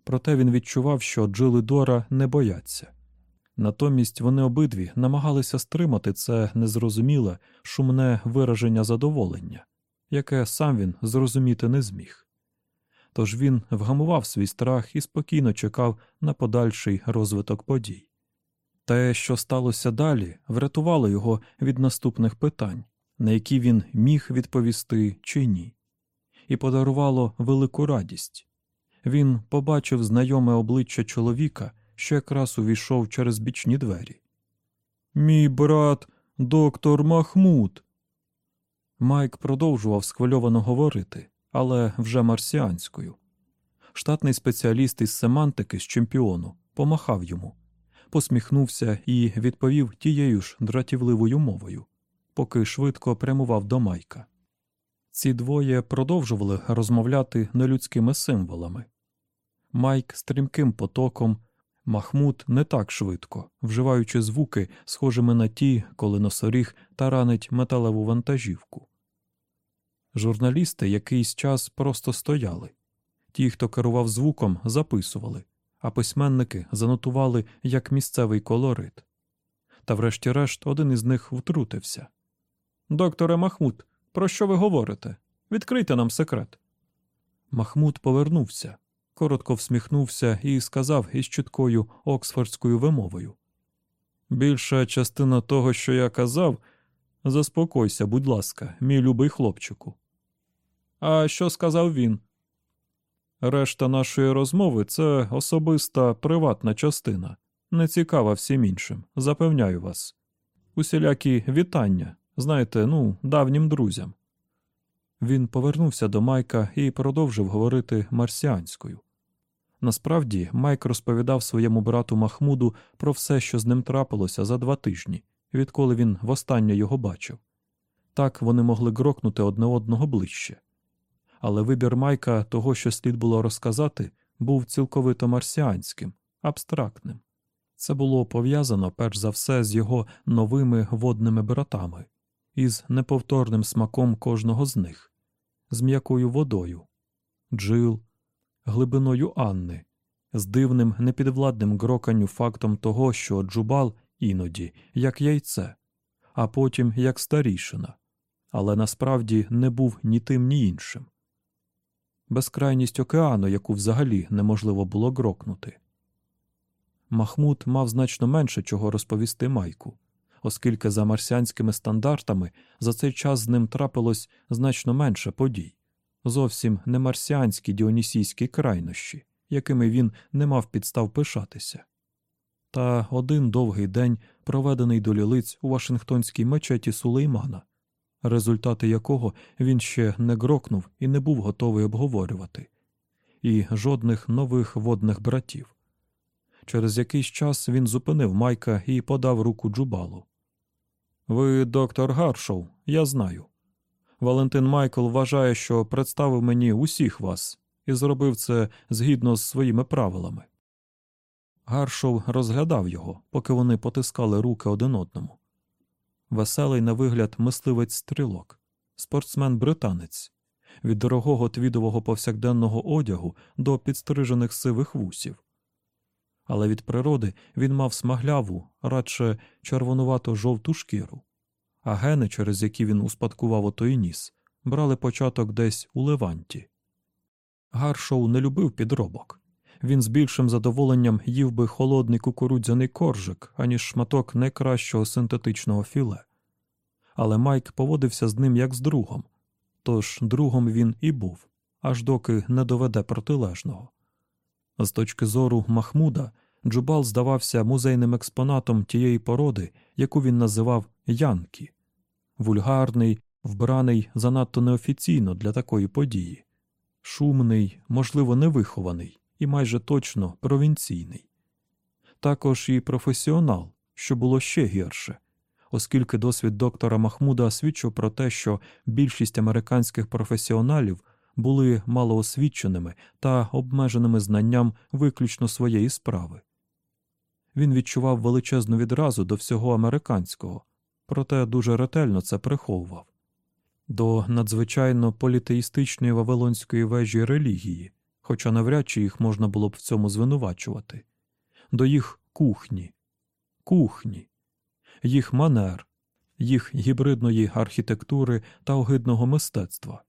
Проте він відчував, що Джил і Дора не бояться. Натомість вони обидві намагалися стримати це незрозуміле, шумне вираження задоволення, яке сам він зрозуміти не зміг. Тож він вгамував свій страх і спокійно чекав на подальший розвиток подій. Те, що сталося далі, врятувало його від наступних питань, на які він міг відповісти чи ні, і подарувало велику радість. Він побачив знайоме обличчя чоловіка, що якраз увійшов через бічні двері. Мій брат, доктор Махмуд. Майк продовжував схвильовано говорити, але вже марсіанською. Штатний спеціаліст із семантики з чемпіону помахав йому, посміхнувся і відповів тією ж дратівливою мовою, поки швидко прямував до Майка. Ці двоє продовжували розмовляти нелюдськими символами. Майк стрімким потоком, Махмуд не так швидко, вживаючи звуки, схожими на ті, коли носоріг таранить металеву вантажівку. Журналісти якийсь час просто стояли. Ті, хто керував звуком, записували, а письменники занотували як місцевий колорит. Та, врешті-решт, один із них втрутився. Докторе Махмуд, про що ви говорите? Відкрийте нам секрет. Махмуд повернувся, коротко всміхнувся і сказав із чіткою оксфордською вимовою. Більша частина того, що я казав, заспокойся, будь ласка, мій любий хлопчику. А що сказав він? Решта нашої розмови це особиста приватна частина, не цікава всім іншим, запевняю вас. Усілякі вітання, знаєте, ну, давнім друзям. Він повернувся до Майка і продовжив говорити марсіанською. Насправді, Майк розповідав своєму брату Махмуду про все, що з ним трапилося за два тижні, відколи він востаннє його бачив. Так вони могли грокнути одне одного ближче. Але вибір Майка того, що слід було розказати, був цілковито марсіанським, абстрактним. Це було пов'язано перш за все з його новими водними братами, із неповторним смаком кожного з них, з м'якою водою, джил, глибиною Анни, з дивним непідвладним гроканню фактом того, що джубал іноді як яйце, а потім як старішина, але насправді не був ні тим, ні іншим. Безкрайність океану, яку взагалі неможливо було грокнути. Махмуд мав значно менше чого розповісти Майку, оскільки за марсіанськими стандартами за цей час з ним трапилось значно менше подій, зовсім не марсіанські діонісійські крайнощі, якими він не мав підстав пишатися. Та один довгий день, проведений до лілиць у Вашингтонській мечеті Сулеймана, результати якого він ще не грокнув і не був готовий обговорювати, і жодних нових водних братів. Через якийсь час він зупинив Майка і подав руку Джубалу. Ви доктор Гаршоу, я знаю. Валентин Майкл вважає, що представив мені усіх вас і зробив це згідно з своїми правилами. Гаршоу розглядав його, поки вони потискали руки один одному. Веселий на вигляд мисливець стрілок, спортсмен-британець, від дорогого твідового повсякденного одягу до підстрижених сивих вусів. Але від природи він мав смагляву, радше червонувато жовту шкіру, а гени, через які він успадкував отой ніс, брали початок десь у Леванті. Гаршоу не любив підробок. Він з більшим задоволенням їв би холодний кукурудзяний коржик, аніж шматок найкращого синтетичного філе. але Майк поводився з ним як з другом, тож другом він і був, аж доки не доведе протилежного. З точки зору Махмуда, Джубал здавався музейним експонатом тієї породи, яку він називав Янкі, вульгарний, вбраний занадто неофіційно для такої події, шумний, можливо, невихований і майже точно провінційний. Також і професіонал, що було ще гірше, оскільки досвід доктора Махмуда свідчив про те, що більшість американських професіоналів були малоосвіченими та обмеженими знанням виключно своєї справи. Він відчував величезну відразу до всього американського, проте дуже ретельно це приховував. До надзвичайно політеїстичної вавилонської вежі релігії, хоча навряд чи їх можна було б в цьому звинувачувати, до їх кухні, кухні, їх манер, їх гібридної архітектури та огидного мистецтва,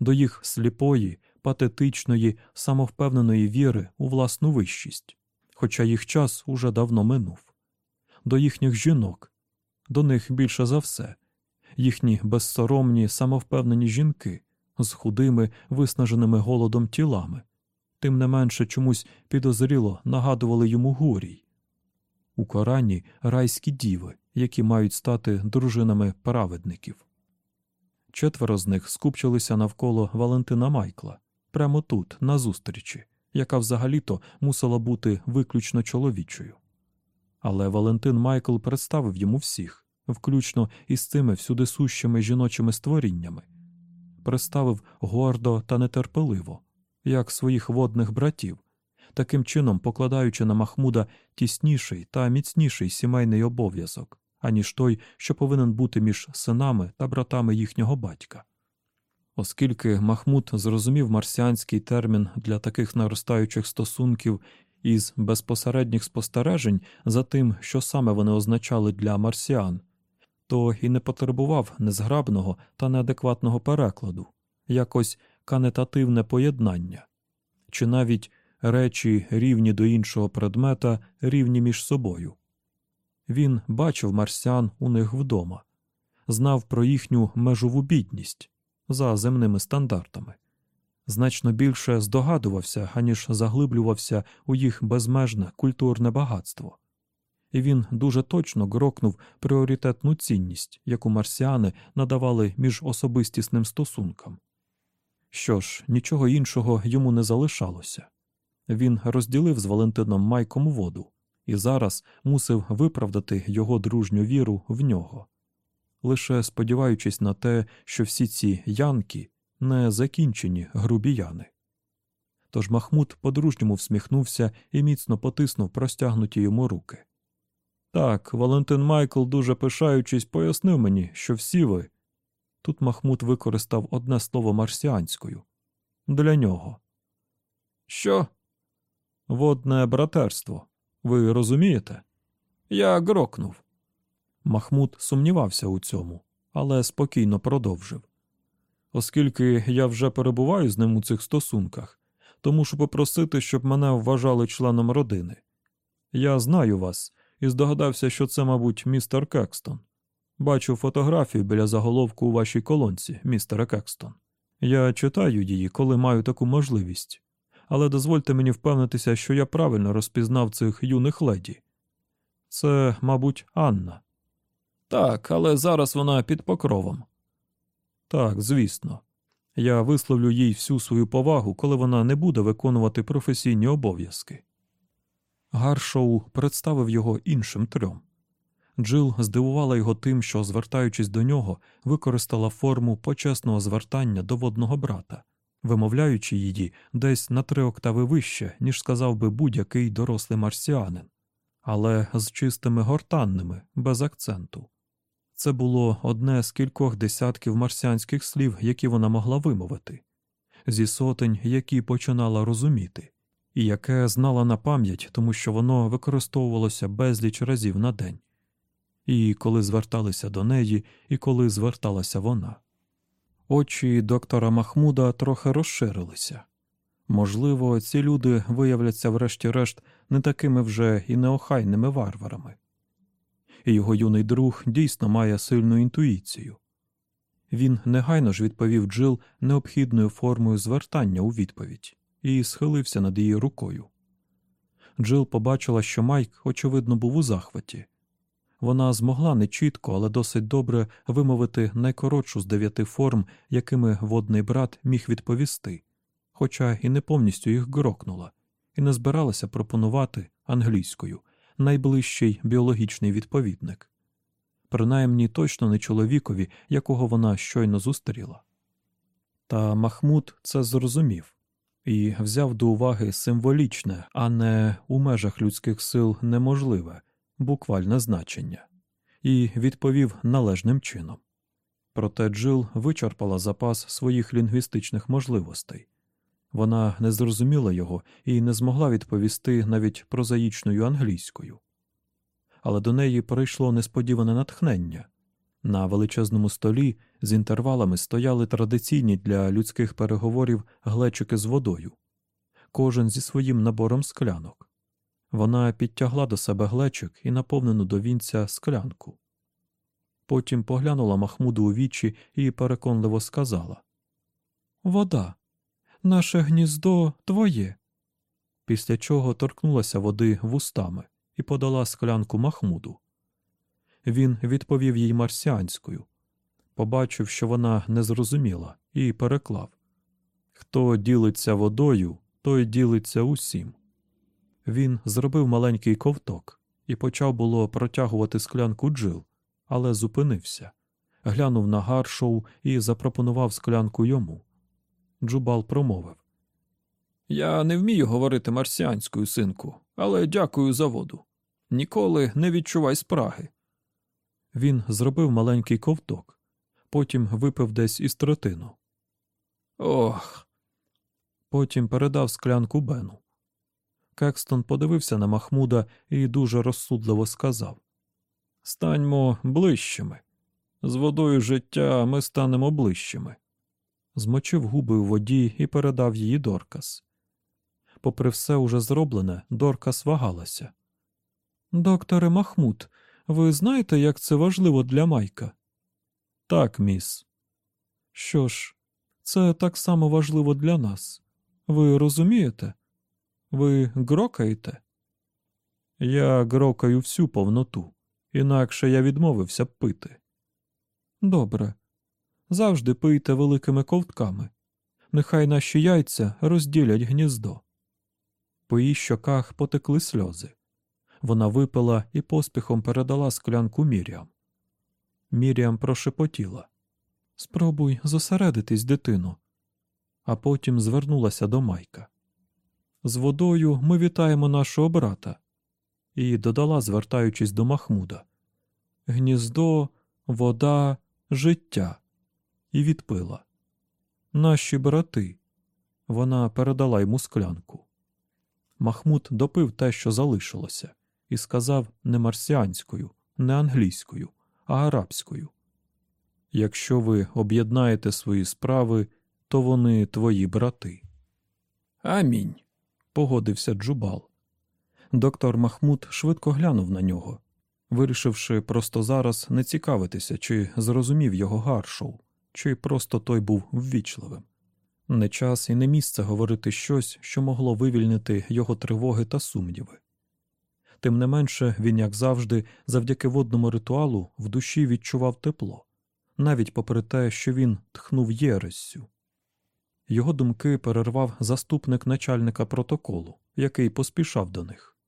до їх сліпої, патетичної, самовпевненої віри у власну вищість, хоча їх час уже давно минув, до їхніх жінок, до них більше за все, їхні безсоромні, самовпевнені жінки з худими, виснаженими голодом тілами, тим не менше чомусь підозріло нагадували йому гурій. У Корані райські діви, які мають стати дружинами праведників. Четверо з них скупчилися навколо Валентина Майкла, прямо тут, на зустрічі, яка взагалі-то мусила бути виключно чоловічою. Але Валентин Майкл представив йому всіх, включно із цими всюди сущими жіночими створіннями, представив гордо та нетерпеливо, як своїх водних братів, таким чином покладаючи на Махмуда тісніший та міцніший сімейний обов'язок, аніж той, що повинен бути між синами та братами їхнього батька. Оскільки Махмуд зрозумів марсіанський термін для таких наростаючих стосунків із безпосередніх спостережень за тим, що саме вони означали для марсіан, то і не потребував незграбного та неадекватного перекладу, якось канетативне поєднання, чи навіть речі рівні до іншого предмета, рівні між собою. Він бачив марсіан у них вдома, знав про їхню межову бідність за земними стандартами, значно більше здогадувався, аніж заглиблювався у їх безмежне культурне багатство і він дуже точно грокнув пріоритетну цінність, яку марсіани надавали між особистісним стосункам. Що ж, нічого іншого йому не залишалося. Він розділив з Валентином Майком воду і зараз мусив виправдати його дружню віру в нього, лише сподіваючись на те, що всі ці янки не закінчені грубіяни. Тож Махмуд по-дружньому всміхнувся і міцно потиснув простягнуті йому руки. Так, Валентин Майкл, дуже пишаючись, пояснив мені, що всі ви. Тут Махмуд використав одне слово марсіанською для нього. Що? Водне братерство. Ви розумієте? Я грокнув. Махмуд сумнівався у цьому, але спокійно продовжив. Оскільки я вже перебуваю з ним у цих стосунках, то мушу попросити, щоб мене вважали членом родини. Я знаю вас і здогадався, що це, мабуть, містер Кекстон. Бачу фотографію біля заголовку у вашій колонці, містере Кекстон. Я читаю її, коли маю таку можливість, але дозвольте мені впевнитися, що я правильно розпізнав цих юних леді. Це, мабуть, Анна. Так, але зараз вона під покровом. Так, звісно. Я висловлю їй всю свою повагу, коли вона не буде виконувати професійні обов'язки. Гаршоу представив його іншим трьом. Джил здивувала його тим, що, звертаючись до нього, використала форму почесного звертання до водного брата, вимовляючи її десь на три октави вище, ніж сказав би будь-який дорослий марсіанин, але з чистими гортанними, без акценту. Це було одне з кількох десятків марсіанських слів, які вона могла вимовити, зі сотень, які починала розуміти і яке знала на пам'ять, тому що воно використовувалося безліч разів на день, і коли зверталися до неї, і коли зверталася вона. Очі доктора Махмуда трохи розширилися. Можливо, ці люди виявляться, врешті-решт, не такими вже і неохайними варварами. і його юний друг дійсно має сильну інтуїцію. Він негайно ж відповів Джил необхідною формою звертання у відповідь і схилився над її рукою. Джил побачила, що Майк, очевидно, був у захваті. Вона змогла не чітко, але досить добре вимовити найкоротшу з дев'яти форм, якими водний брат міг відповісти, хоча і не повністю їх грокнула, і не збиралася пропонувати англійською найближчий біологічний відповідник. Принаймні точно не чоловікові, якого вона щойно зустріла. Та Махмуд це зрозумів і взяв до уваги символічне, а не у межах людських сил неможливе, буквальне значення, і відповів належним чином. Проте Джил вичерпала запас своїх лінгвістичних можливостей. Вона не зрозуміла його і не змогла відповісти навіть прозаїчною англійською але до неї прийшло несподіване натхнення. На величезному столі з інтервалами стояли традиційні для людських переговорів глечики з водою, кожен зі своїм набором склянок. Вона підтягла до себе глечик і наповнену до вінця склянку. Потім поглянула Махмуду у вічі і переконливо сказала Вода, наше гніздо твоє. Після чого торкнулася води вустами і подала склянку Махмуду. Він відповів їй марсіанською, побачив, що вона не зрозуміла, і переклав Хто ділиться водою, той ділиться усім. Він зробив маленький ковток і почав було протягувати склянку джил, але зупинився, глянув на гаршоу і запропонував склянку йому. Джубал промовив Я не вмію говорити марсіанською, синку, але дякую за воду. Ніколи не відчувай спраги. Він зробив маленький ковток, потім випив десь із третину. Ох. Потім передав склянку Бену. Кекстон подивився на Махмуда і дуже розсудливо сказав Станьмо ближчими. З водою життя ми станемо ближчими. Змочив губи у воді і передав її Доркас. Попри все уже зроблене, Доркас вагалася. Докторе Махмуд, ви знаєте, як це важливо для Майка? Так, міс. Що ж, це так само важливо для нас. Ви розумієте? Ви грокаєте? Я грокаю всю повноту, інакше я відмовився б пити. Добре. Завжди пийте великими ковтками. Нехай наші яйця розділять гніздо. По її щоках потекли сльози. Вона випила і поспіхом передала склянку Міріам. Міріам прошепотіла Спробуй зосередитись, дитино. А потім звернулася до Майка. З водою ми вітаємо нашого брата. І додала, звертаючись до Махмуда Гніздо, вода, життя. І відпила. Наші брати. Вона передала йому склянку. Махмуд допив те, що залишилося і сказав не марсіанською, не англійською, а арабською. Якщо ви об'єднаєте свої справи, то вони твої брати. Амінь. Погодився Джубал. Доктор Махмуд швидко глянув на нього, вирішивши просто зараз не цікавитися, чи зрозумів його гаршоу, чи просто той був ввічливим. Не час і не місце говорити щось, що могло вивільнити його тривоги та сумніви. Тим не менше, він, як завжди, завдяки водному ритуалу в душі відчував тепло, навіть попри те, що він тхнув єрессю. Його думки перервав заступник начальника протоколу, який поспішав до них.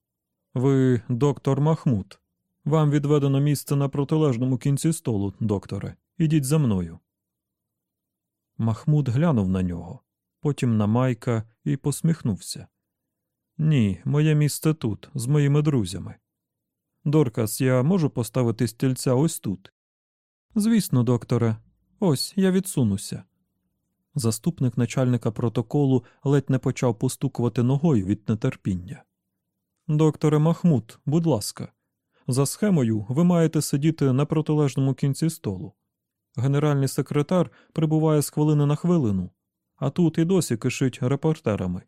Ви, доктор Махмуд, вам відведено місце на протилежному кінці столу, докторе. Ідіть за мною. Махмуд глянув на нього, потім на Майка і посміхнувся. Ні, моє місце тут, з моїми друзями. Доркас, я можу поставити стільця ось тут. Звісно, докторе, ось я відсунуся. Заступник начальника протоколу ледь не почав постукувати ногою від нетерпіння. Докторе Махмуд, будь ласка, за схемою ви маєте сидіти на протилежному кінці столу. Генеральний секретар прибуває з хвилини на хвилину, а тут і досі кишить репортерами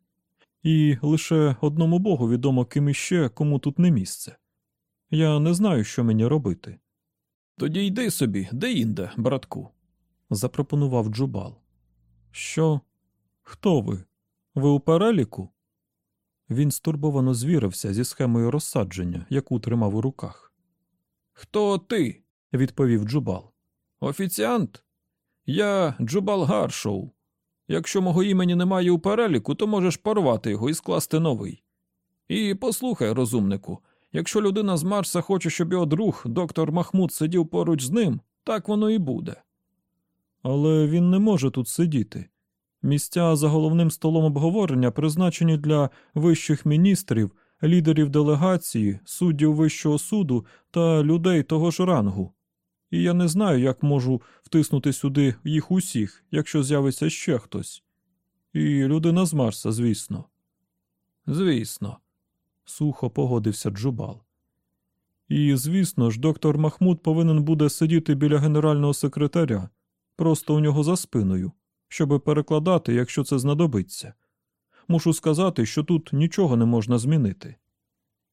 і лише одному богу відомо ким іще, кому тут не місце. Я не знаю, що мені робити, Тоді йди собі, де інде, братку. запропонував Джубал. Що? Хто ви? Ви у переліку? Він стурбовано звірився зі схемою розсадження, яку тримав у руках. Хто ти? Відповів Джубал. Офіціант? Я Джубал Гаршоу. Якщо мого імені немає у переліку, то можеш порвати його і скласти новий. І послухай, розумнику, якщо людина з Марса хоче, щоб його друг, доктор Махмуд, сидів поруч з ним, так воно і буде. Але він не може тут сидіти. Місця за головним столом обговорення призначені для вищих міністрів, лідерів делегації, суддів Вищого суду та людей того ж рангу. І я не знаю, як можу втиснути сюди їх усіх, якщо з'явиться ще хтось. І людина з Марса, звісно. Звісно. Сухо погодився Джубал. І, звісно ж, доктор Махмуд повинен буде сидіти біля генерального секретаря, просто у нього за спиною, щоби перекладати, якщо це знадобиться. Мушу сказати, що тут нічого не можна змінити.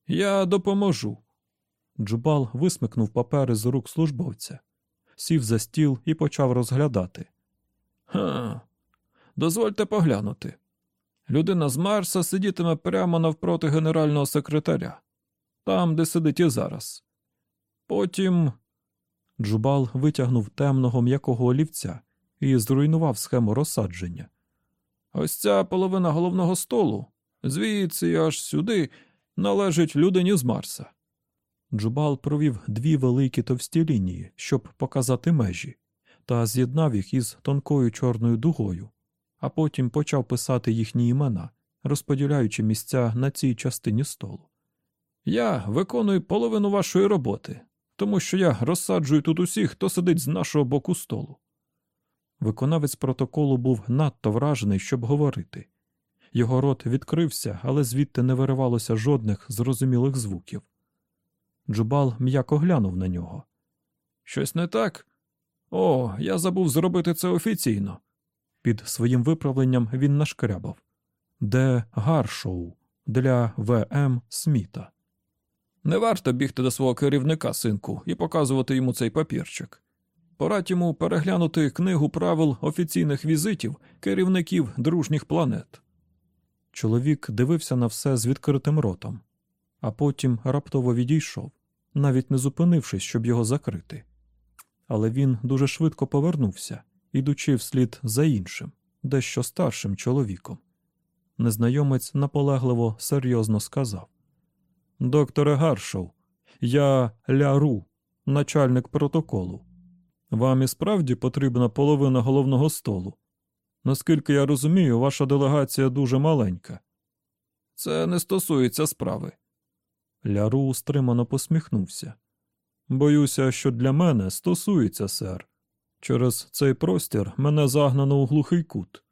Я допоможу. Джубал висмикнув папери з рук службовця, сів за стіл і почав розглядати. Ха. Дозвольте поглянути. Людина з Марса сидітиме прямо навпроти генерального секретаря, там, де сидить і зараз. Потім Джубал витягнув темного м'якого олівця і зруйнував схему розсадження. ось ця половина головного столу, звідси аж сюди, належить людині з Марса. Джубал провів дві великі товсті лінії, щоб показати межі, та з'єднав їх із тонкою чорною дугою, а потім почав писати їхні імена, розподіляючи місця на цій частині столу. Я виконую половину вашої роботи, тому що я розсаджую тут усіх, хто сидить з нашого боку столу. Виконавець протоколу був надто вражений, щоб говорити. Його рот відкрився, але звідти не виривалося жодних зрозумілих звуків. Джубал м'яко глянув на нього. Щось не так? О, я забув зробити це офіційно. Під своїм виправленням він нашкрябав Де Гаршоу для В.М. Сміта. Не варто бігти до свого керівника, синку, і показувати йому цей папірчик. Порадь йому переглянути книгу правил офіційних візитів керівників дружніх планет. Чоловік дивився на все з відкритим ротом, а потім раптово відійшов, навіть не зупинившись, щоб його закрити. Але він дуже швидко повернувся, ідучи вслід за іншим, дещо старшим чоловіком. Незнайомець наполегливо серйозно сказав Докторе Гаршоу, я Ляру, начальник протоколу. Вам і справді потрібна половина головного столу. Наскільки я розумію, ваша делегація дуже маленька. Це не стосується справи. Ляру стримано посміхнувся. Боюся, що для мене стосується, сер. Через цей простір мене загнано у глухий кут.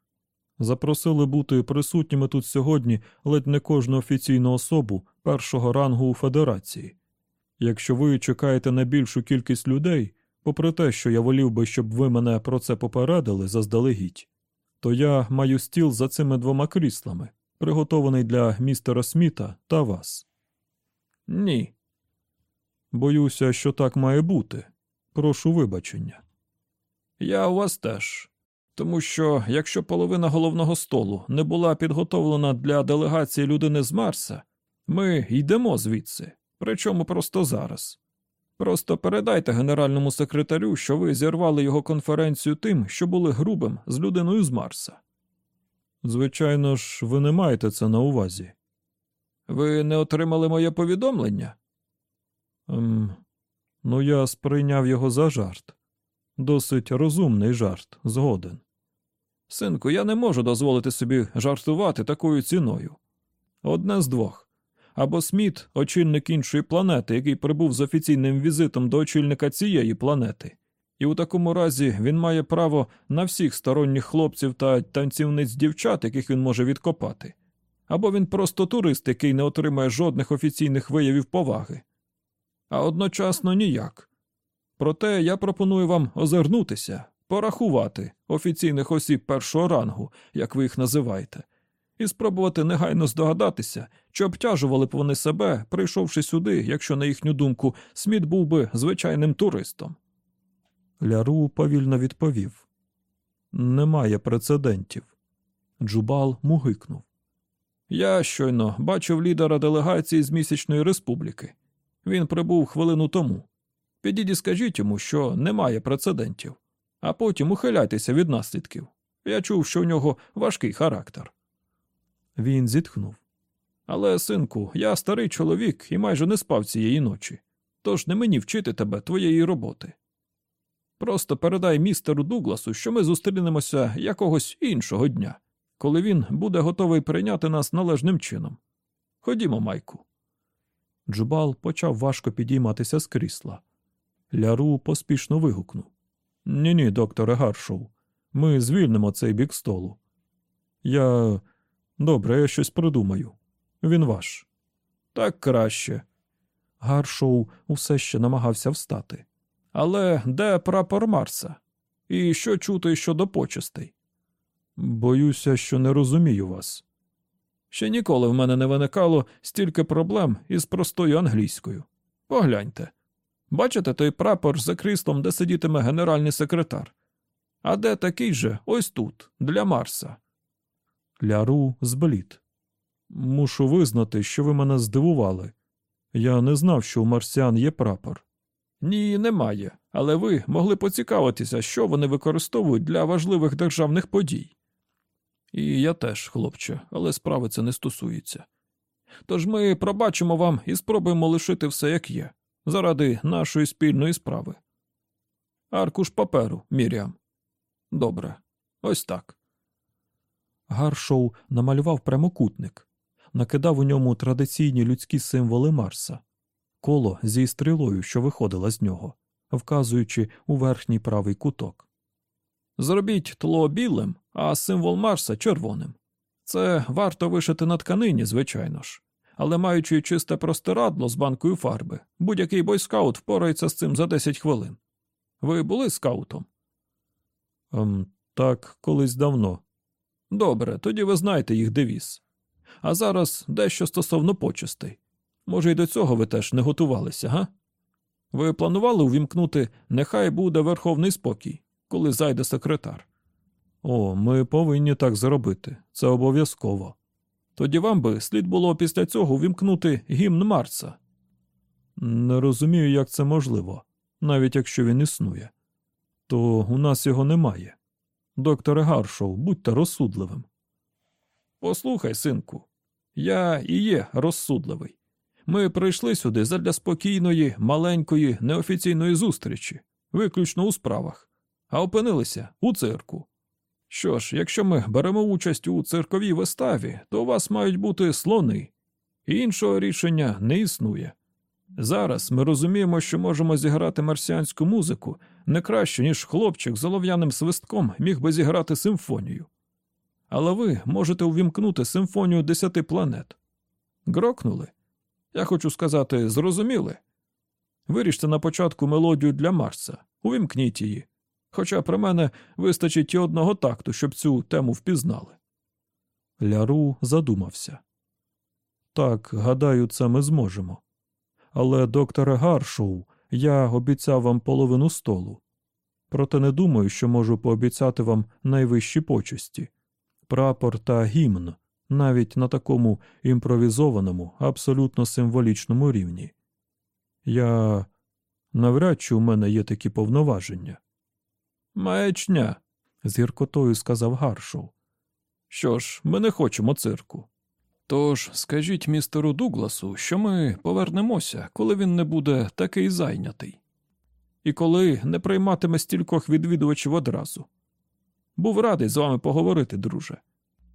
Запросили бути присутніми тут сьогодні ледь не кожну офіційну особу першого рангу у Федерації. Якщо ви чекаєте на більшу кількість людей, попри те, що я волів би, щоб ви мене про це попередили заздалегідь, то я маю стіл за цими двома кріслами, приготований для містера Сміта та вас. Ні. Боюся, що так має бути. Прошу вибачення. Я у вас теж. Тому що якщо половина головного столу не була підготовлена для делегації людини з Марса, ми йдемо звідси, причому просто зараз. Просто передайте генеральному секретарю, що ви зірвали його конференцію тим, що були грубим з людиною з Марса. Звичайно ж, ви не маєте це на увазі. Ви не отримали моє повідомлення? Ем, ну, я сприйняв його за жарт. Досить розумний жарт, згоден. Синку, я не можу дозволити собі жартувати такою ціною. Одне з двох. Або Сміт, очільник іншої планети, який прибув з офіційним візитом до очільника цієї планети, і у такому разі він має право на всіх сторонніх хлопців та танцівниць дівчат, яких він може відкопати. Або він просто турист, який не отримає жодних офіційних виявів поваги. А одночасно ніяк. Проте я пропоную вам озирнутися, порахувати офіційних осіб першого рангу, як ви їх називаєте, і спробувати негайно здогадатися, чи обтяжували б вони себе, прийшовши сюди, якщо, на їхню думку, Сміт був би звичайним туристом. Ляру повільно відповів Немає прецедентів. Джубал мугикнув. Я щойно бачив лідера делегації з місячної республіки. Він прибув хвилину тому. Підіть і скажіть йому, що немає прецедентів, а потім ухиляйтеся від наслідків. Я чув, що в нього важкий характер. Він зітхнув. Але, синку, я старий чоловік і майже не спав цієї ночі, тож не мені вчити тебе твоєї роботи. Просто передай містеру Дугласу, що ми зустрінемося якогось іншого дня, коли він буде готовий прийняти нас належним чином. Ходімо, Майку. Джубал почав важко підійматися з крісла. Ляру поспішно вигукнув Ні, ні, докторе Гаршоу, ми звільнимо цей бік столу. Я. Добре, я щось придумаю. Він ваш. Так краще. Гаршоу усе ще намагався встати. Але де прапор Марса? І що чути щодо почестей? Боюся, що не розумію вас. Ще ніколи в мене не виникало стільки проблем із простою англійською. Погляньте. Бачите той прапор за кріслом, де сидітиме генеральний секретар? А де такий же ось тут, для Марса? Ляру зблід. Мушу визнати, що ви мене здивували. Я не знав, що у марсіан є прапор. Ні, немає, але ви могли поцікавитися, що вони використовують для важливих державних подій. І я теж, хлопче, але справи це не стосується. Тож ми пробачимо вам і спробуємо лишити все як є, заради нашої спільної справи. Аркуш паперу, Міріам. Добре, ось так. Гаршоу намалював прямокутник, накидав у ньому традиційні людські символи Марса, коло зі стрілою, що виходила з нього, вказуючи у верхній правий куток. Зробіть тло білим, а символ Марса червоним. Це варто вишити на тканині, звичайно ж. Але маючи чисте простирадло з банкою фарби, будь-який бойскаут впорається з цим за 10 хвилин. Ви були скаутом? Ем, так, колись давно. Добре, тоді ви знаєте їх девіз. А зараз дещо стосовно почестей. Може, і до цього ви теж не готувалися, га? Ви планували увімкнути Нехай буде верховний спокій, коли зайде секретар. О, ми повинні так зробити. Це обов'язково. Тоді вам би слід було після цього увімкнути гімн Марса. Не розумію, як це можливо, навіть якщо він існує. То у нас його немає. Докторе Гаршоу, будьте розсудливим. Послухай, синку, я і є розсудливий. Ми прийшли сюди задля спокійної, маленької, неофіційної зустрічі, виключно у справах, а опинилися у цирку. Що ж, якщо ми беремо участь у цирковій виставі, то у вас мають бути слони. Іншого рішення не існує. Зараз ми розуміємо, що можемо зіграти марсіанську музику не краще, ніж хлопчик з олов'яним свистком міг би зіграти симфонію. Але ви можете увімкнути симфонію десяти планет. Грокнули? Я хочу сказати, зрозуміли. Виріште на початку мелодію для Марса, увімкніть її. Хоча при мене вистачить і одного такту, щоб цю тему впізнали. Ляру задумався. Так, гадаю, це ми зможемо. Але, докторе Гаршоу, я обіцяв вам половину столу. Проте не думаю, що можу пообіцяти вам найвищі почесті прапор та гімн, навіть на такому імпровізованому, абсолютно символічному рівні. Я навряд чи у мене є такі повноваження. Маячня, з гіркотою сказав Гаршоу. Що ж, ми не хочемо цирку. Тож скажіть містеру Дугласу, що ми повернемося, коли він не буде такий зайнятий, і коли не прийматиме стількох відвідувачів одразу. Був радий з вами поговорити, друже.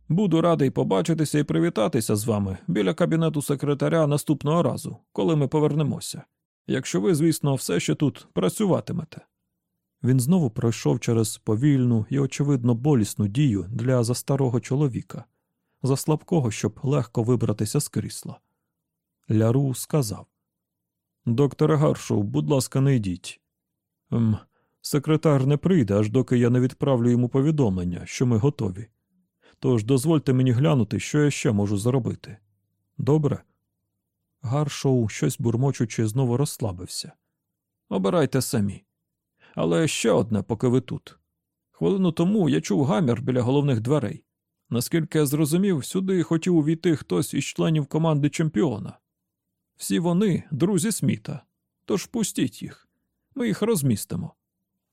Буду радий побачитися і привітатися з вами біля кабінету секретаря наступного разу, коли ми повернемося, якщо ви, звісно, все ще тут працюватимете. Він знову пройшов через повільну і, очевидно, болісну дію для застарого чоловіка, за слабкого, щоб легко вибратися з крісла. Ляру сказав Докторе Гаршоу, будь ласка, не йдіть. Ем, секретар не прийде, аж доки я не відправлю йому повідомлення, що ми готові. Тож дозвольте мені глянути, що я ще можу зробити. Добре? Гаршоу, щось бурмочучи, знову розслабився. Обирайте самі. Але ще одне, поки ви тут. Хвилину тому я чув гамір біля головних дверей. Наскільки я зрозумів, сюди хотів увійти хтось із членів команди чемпіона. Всі вони друзі Сміта, тож пустіть їх. Ми їх розмістимо.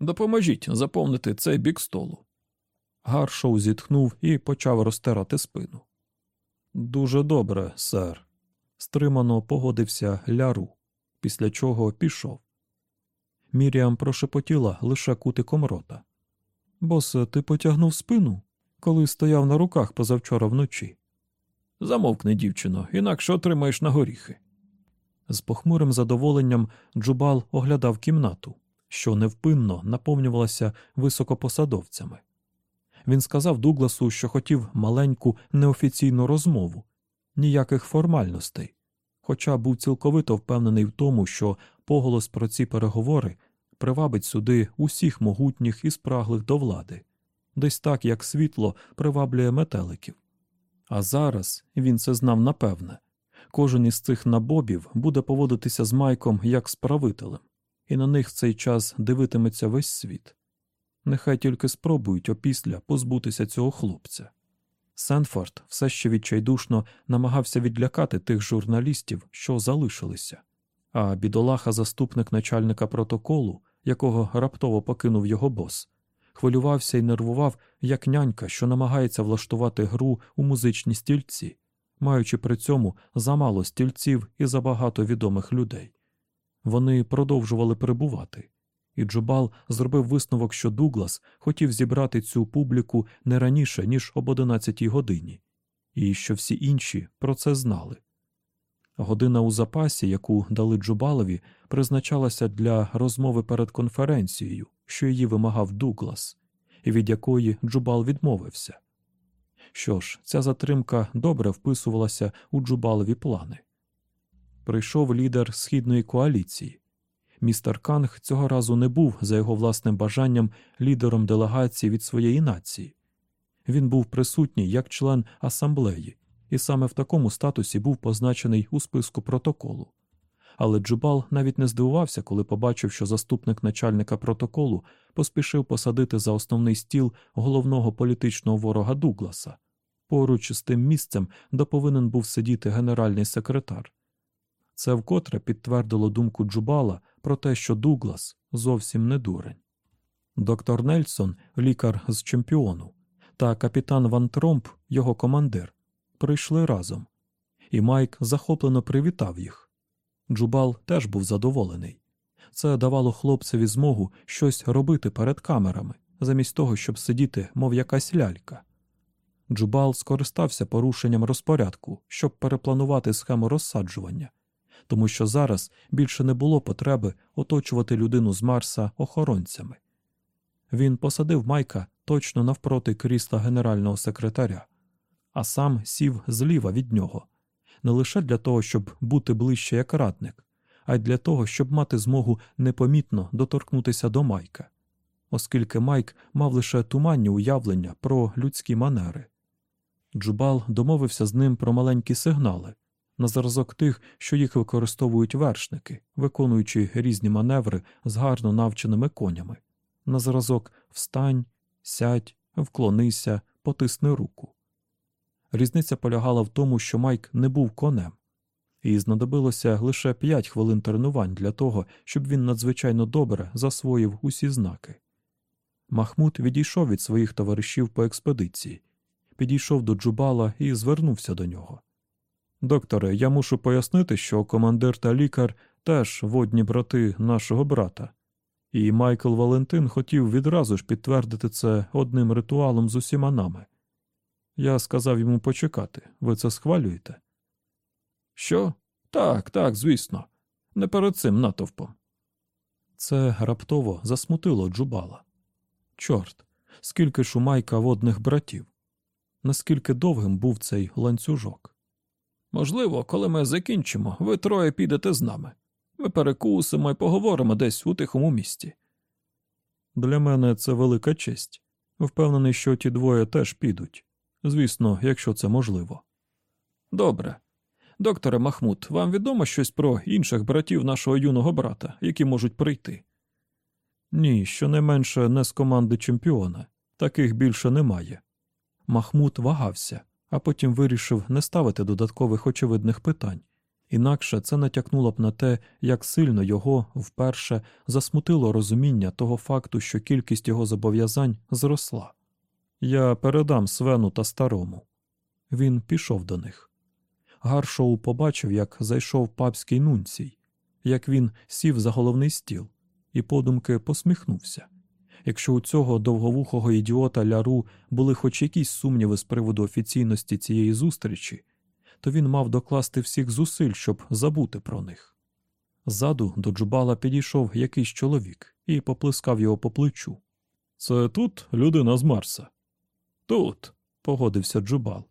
Допоможіть заповнити цей бік столу. Гаршоу зітхнув і почав розтирати спину. Дуже добре, сер. Стримано погодився ляру, після чого пішов. Міріам прошепотіла лише кутиком рота. Босе, ти потягнув спину, коли стояв на руках позавчора вночі. Замовкни, дівчино, інакше отримаєш на горіхи. З похмурим задоволенням Джубал оглядав кімнату, що невпинно наповнювалася високопосадовцями. Він сказав Дугласу, що хотів маленьку неофіційну розмову, ніяких формальностей, хоча був цілковито впевнений в тому, що поголос про ці переговори привабить сюди усіх могутніх і спраглих до влади, десь так, як світло приваблює метеликів. А зараз він це знав напевне. Кожен із цих набобів буде поводитися з Майком як з правителем, і на них в цей час дивитиметься весь світ. Нехай тільки спробують опісля позбутися цього хлопця. Сенфорд все ще відчайдушно намагався відлякати тих журналістів, що залишилися, а бідолаха, заступник начальника протоколу, якого раптово покинув його бос, хвилювався і нервував, як нянька, що намагається влаштувати гру у музичні стільці, маючи при цьому замало стільців і забагато відомих людей. Вони продовжували перебувати і Джубал зробив висновок, що Дуглас хотів зібрати цю публіку не раніше, ніж об 11 годині, і що всі інші про це знали. Година у запасі, яку дали Джубалові, призначалася для розмови перед конференцією, що її вимагав Дуглас, і від якої Джубал відмовився. Що ж, ця затримка добре вписувалася у Джубалові плани. Прийшов лідер східної коаліції. Містер Канг цього разу не був за його власним бажанням лідером делегації від своєї нації. Він був присутній як член асамблеї, і саме в такому статусі був позначений у списку протоколу. Але Джубал навіть не здивувався, коли побачив, що заступник начальника протоколу поспішив посадити за основний стіл головного політичного ворога Дугласа. Поруч з тим місцем, де повинен був сидіти генеральний секретар. Це вкотре підтвердило думку Джубала про те, що Дуглас зовсім не дурень. Доктор Нельсон, лікар з чемпіону, та капітан Ван Тромп, його командир, прийшли разом, і Майк захоплено привітав їх. Джубал теж був задоволений. Це давало хлопцеві змогу щось робити перед камерами, замість того, щоб сидіти, мов якась лялька. Джубал скористався порушенням розпорядку, щоб перепланувати схему розсаджування тому що зараз більше не було потреби оточувати людину з Марса охоронцями. Він посадив Майка точно навпроти крісла генерального секретаря, а сам сів зліва від нього, не лише для того, щоб бути ближче як радник, а й для того, щоб мати змогу непомітно доторкнутися до Майка, оскільки Майк мав лише туманні уявлення про людські манери. Джубал домовився з ним про маленькі сигнали, на зразок тих, що їх використовують вершники, виконуючи різні маневри з гарно навченими конями, на зразок встань, сядь, вклонися, потисни руку. Різниця полягала в тому, що Майк не був конем, і знадобилося лише п'ять хвилин тренувань для того, щоб він надзвичайно добре засвоїв усі знаки. Махмуд відійшов від своїх товаришів по експедиції, підійшов до Джубала і звернувся до нього. Докторе, я мушу пояснити, що командир та лікар теж водні брати нашого брата, і Майкл Валентин хотів відразу ж підтвердити це одним ритуалом з усіма нами. Я сказав йому почекати. Ви це схвалюєте? Що? Так, так, звісно, не перед цим натовпом. Це раптово засмутило Джубала. Чорт, скільки ж у Майка водних братів, наскільки довгим був цей ланцюжок. Можливо, коли ми закінчимо, ви троє підете з нами. Ми перекусимо і поговоримо десь у тихому місті. Для мене це велика честь. Впевнений, що ті двоє теж підуть. Звісно, якщо це можливо. Добре. Докторе Махмуд, вам відомо щось про інших братів нашого юного брата, які можуть прийти? Ні, щонайменше не з команди чемпіона. Таких більше немає. Махмуд вагався, а потім вирішив не ставити додаткових очевидних питань. Інакше це натякнуло б на те, як сильно його вперше засмутило розуміння того факту, що кількість його зобов'язань зросла. Я передам Свену та старому. Він пішов до них. Гаршоу побачив, як зайшов папський нунцій, як він сів за головний стіл, і подумки посміхнувся. Якщо у цього довговухого ідіота Ляру були хоч якісь сумніви з приводу офіційності цієї зустрічі, то він мав докласти всіх зусиль, щоб забути про них. Ззаду до Джубала підійшов якийсь чоловік і поплескав його по плечу. Це тут людина з Марса? Тут, погодився Джубал.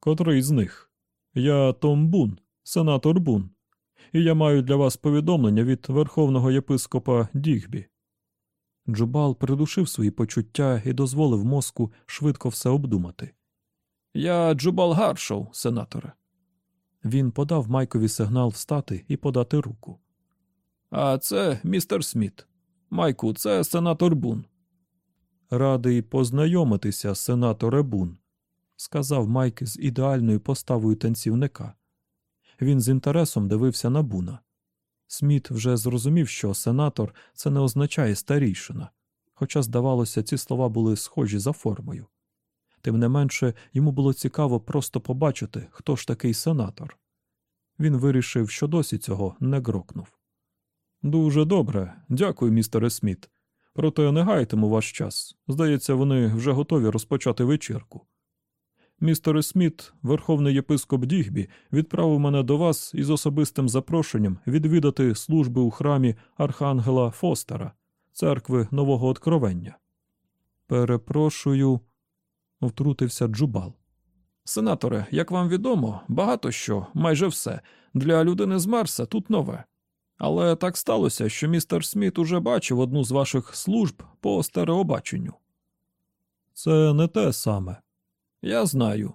Котрий з них? Я Том Бун, сенатор Бун, і я маю для вас повідомлення від верховного єпископа Дігбі. Джубал придушив свої почуття і дозволив мозку швидко все обдумати. Я Джубал Гаршоу, сенаторе. Він подав Майкові сигнал встати і подати руку. А це містер Сміт. Майку, це сенатор Бун. Радий познайомитися, сенаторе Бун, сказав Майк з ідеальною поставою танцівника. Він з інтересом дивився на Буна. Сміт вже зрозумів, що сенатор це не означає старійшина, хоча, здавалося, ці слова були схожі за формою. Тим не менше, йому було цікаво просто побачити, хто ж такий сенатор. Він вирішив, що досі цього не грокнув. Дуже добре, дякую, містере Сміт. Проте не гайтиму ваш час. Здається, вони вже готові розпочати вечірку. Містере Сміт, верховний єпископ Дігбі, відправив мене до вас із особистим запрошенням відвідати служби у храмі Архангела Фостера, церкви Нового Откровення. Перепрошую, втрутився Джубал. Сенаторе, як вам відомо, багато що, майже все, для людини з Марса тут нове. Але так сталося, що містер Сміт уже бачив одну з ваших служб по стереобаченню. Це не те саме. Я знаю.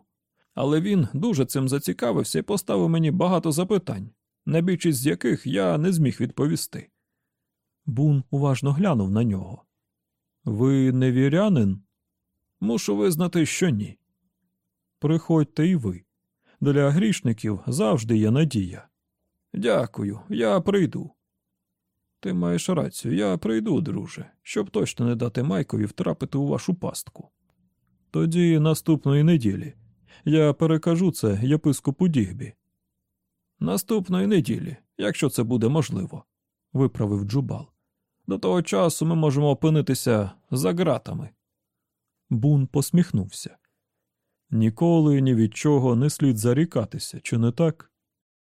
Але він дуже цим зацікавився і поставив мені багато запитань, на більшість з яких я не зміг відповісти. Бун уважно глянув на нього. Ви не вірянин? Мушу визнати, що ні. Приходьте і ви. Для грішників завжди є надія. Дякую, я прийду. Ти маєш рацію, я прийду, друже, щоб точно не дати Майкові втрапити у вашу пастку. Тоді наступної неділі. Я перекажу це єпископу Дігбі. Наступної неділі, якщо це буде можливо, виправив Джубал. До того часу ми можемо опинитися за ґратами. Бун посміхнувся. Ніколи ні від чого не слід зарікатися, чи не так?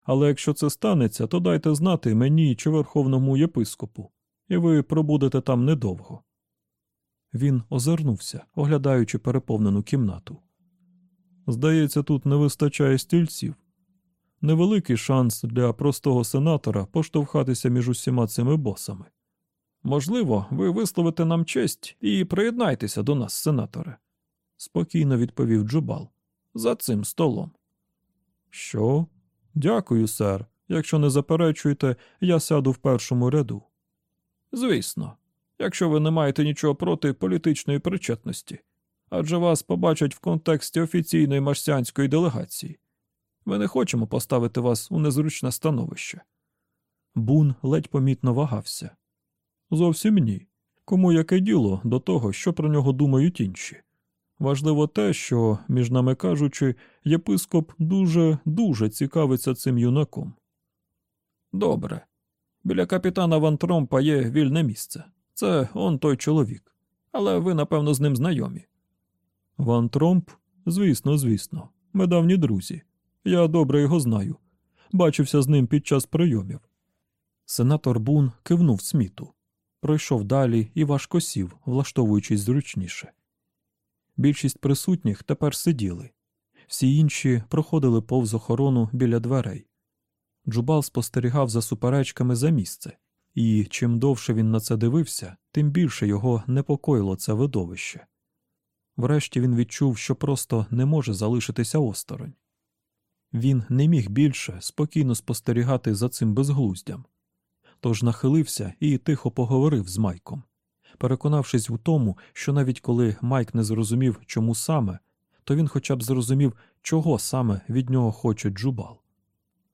Але якщо це станеться, то дайте знати мені чи верховному єпископу, і ви пробудете там недовго. Він озирнувся, оглядаючи переповнену кімнату. Здається, тут не вистачає стільців. Невеликий шанс для простого сенатора поштовхатися між усіма цими босами. Можливо, ви висловите нам честь і приєднайтеся до нас, сенаторе, спокійно відповів Джубал. За цим столом. Що? Дякую, сер. Якщо не заперечуєте, я сяду в першому ряду. Звісно, якщо ви не маєте нічого проти політичної причетності, адже вас побачать в контексті офіційної марсіанської делегації. Ми не хочемо поставити вас у незручне становище. Бун ледь помітно вагався. Зовсім ні. Кому яке діло до того, що про нього думають інші. Важливо те, що, між нами кажучи, єпископ дуже дуже цікавиться цим юнаком. Добре. Біля капітана Ван Тромпа є вільне місце. Це он той чоловік. Але ви, напевно, з ним знайомі. Ван Тромп? Звісно, звісно. Ми давні друзі. Я добре його знаю. Бачився з ним під час прийомів. Сенатор Бун кивнув сміту, пройшов далі і важко сів, влаштовуючись зручніше. Більшість присутніх тепер сиділи, всі інші проходили повз охорону біля дверей. Джубал спостерігав за суперечками за місце, і чим довше він на це дивився, тим більше його непокоїло це видовище. Врешті він відчув, що просто не може залишитися осторонь. Він не міг більше спокійно спостерігати за цим безглуздям, тож нахилився і тихо поговорив з Майком, переконавшись у тому, що навіть коли Майк не зрозумів, чому саме, то він хоча б зрозумів, чого саме від нього хоче Джубал.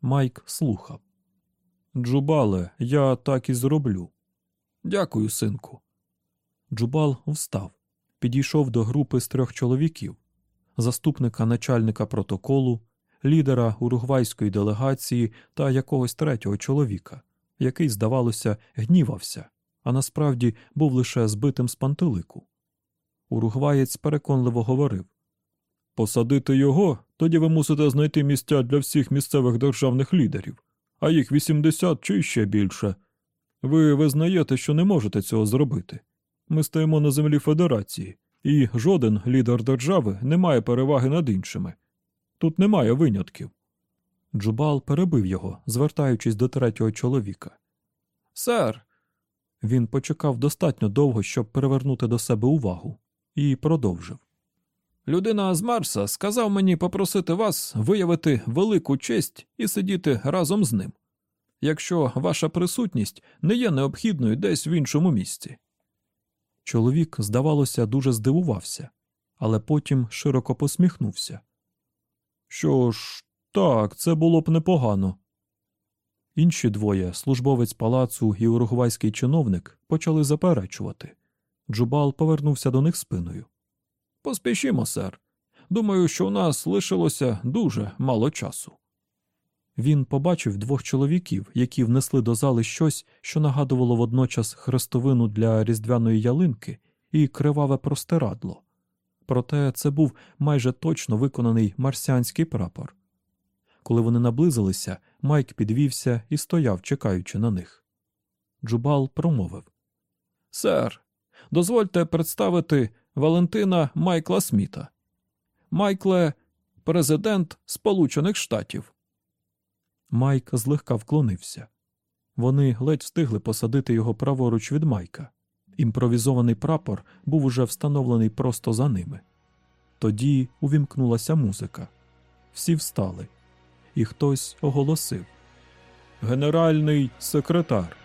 Майк слухав. Джубале, я так і зроблю. Дякую, синку. Джубал встав, підійшов до групи з трьох чоловіків, заступника начальника протоколу, лідера уругвайської делегації та якогось третього чоловіка, який, здавалося, гнівався, а насправді був лише збитим з пантелику. Уругваєць переконливо говорив Посадити його, тоді ви мусите знайти місця для всіх місцевих державних лідерів, а їх 80 чи ще більше. Ви визнаєте, що не можете цього зробити. Ми стоїмо на землі Федерації, і жоден лідер держави не має переваги над іншими. Тут немає винятків. Джубал перебив його, звертаючись до третього чоловіка. Сер. Він почекав достатньо довго, щоб привернути до себе увагу, і продовжив. Людина з Марса сказав мені попросити вас виявити велику честь і сидіти разом з ним, якщо ваша присутність не є необхідною десь в іншому місці. Чоловік, здавалося, дуже здивувався, але потім широко посміхнувся. Що ж, так, це було б непогано. Інші двоє, службовець палацу і уругвайський чиновник, почали заперечувати. Джубал повернувся до них спиною. Поспішімо, сер. Думаю, що у нас лишилося дуже мало часу. Він побачив двох чоловіків, які внесли до зали щось, що нагадувало водночас хрестовину для різдвяної ялинки і криваве простирадло. Проте це був майже точно виконаний марсіанський прапор. Коли вони наблизилися, Майк підвівся і стояв, чекаючи на них. Джубал промовив Сер, дозвольте представити Валентина Майкла Сміта. Майкле, президент Сполучених Штатів. Майк злегка вклонився. Вони ледь встигли посадити його праворуч від Майка. Імпровізований прапор був уже встановлений просто за ними. Тоді увімкнулася музика. Всі встали, і хтось оголосив Генеральний секретар.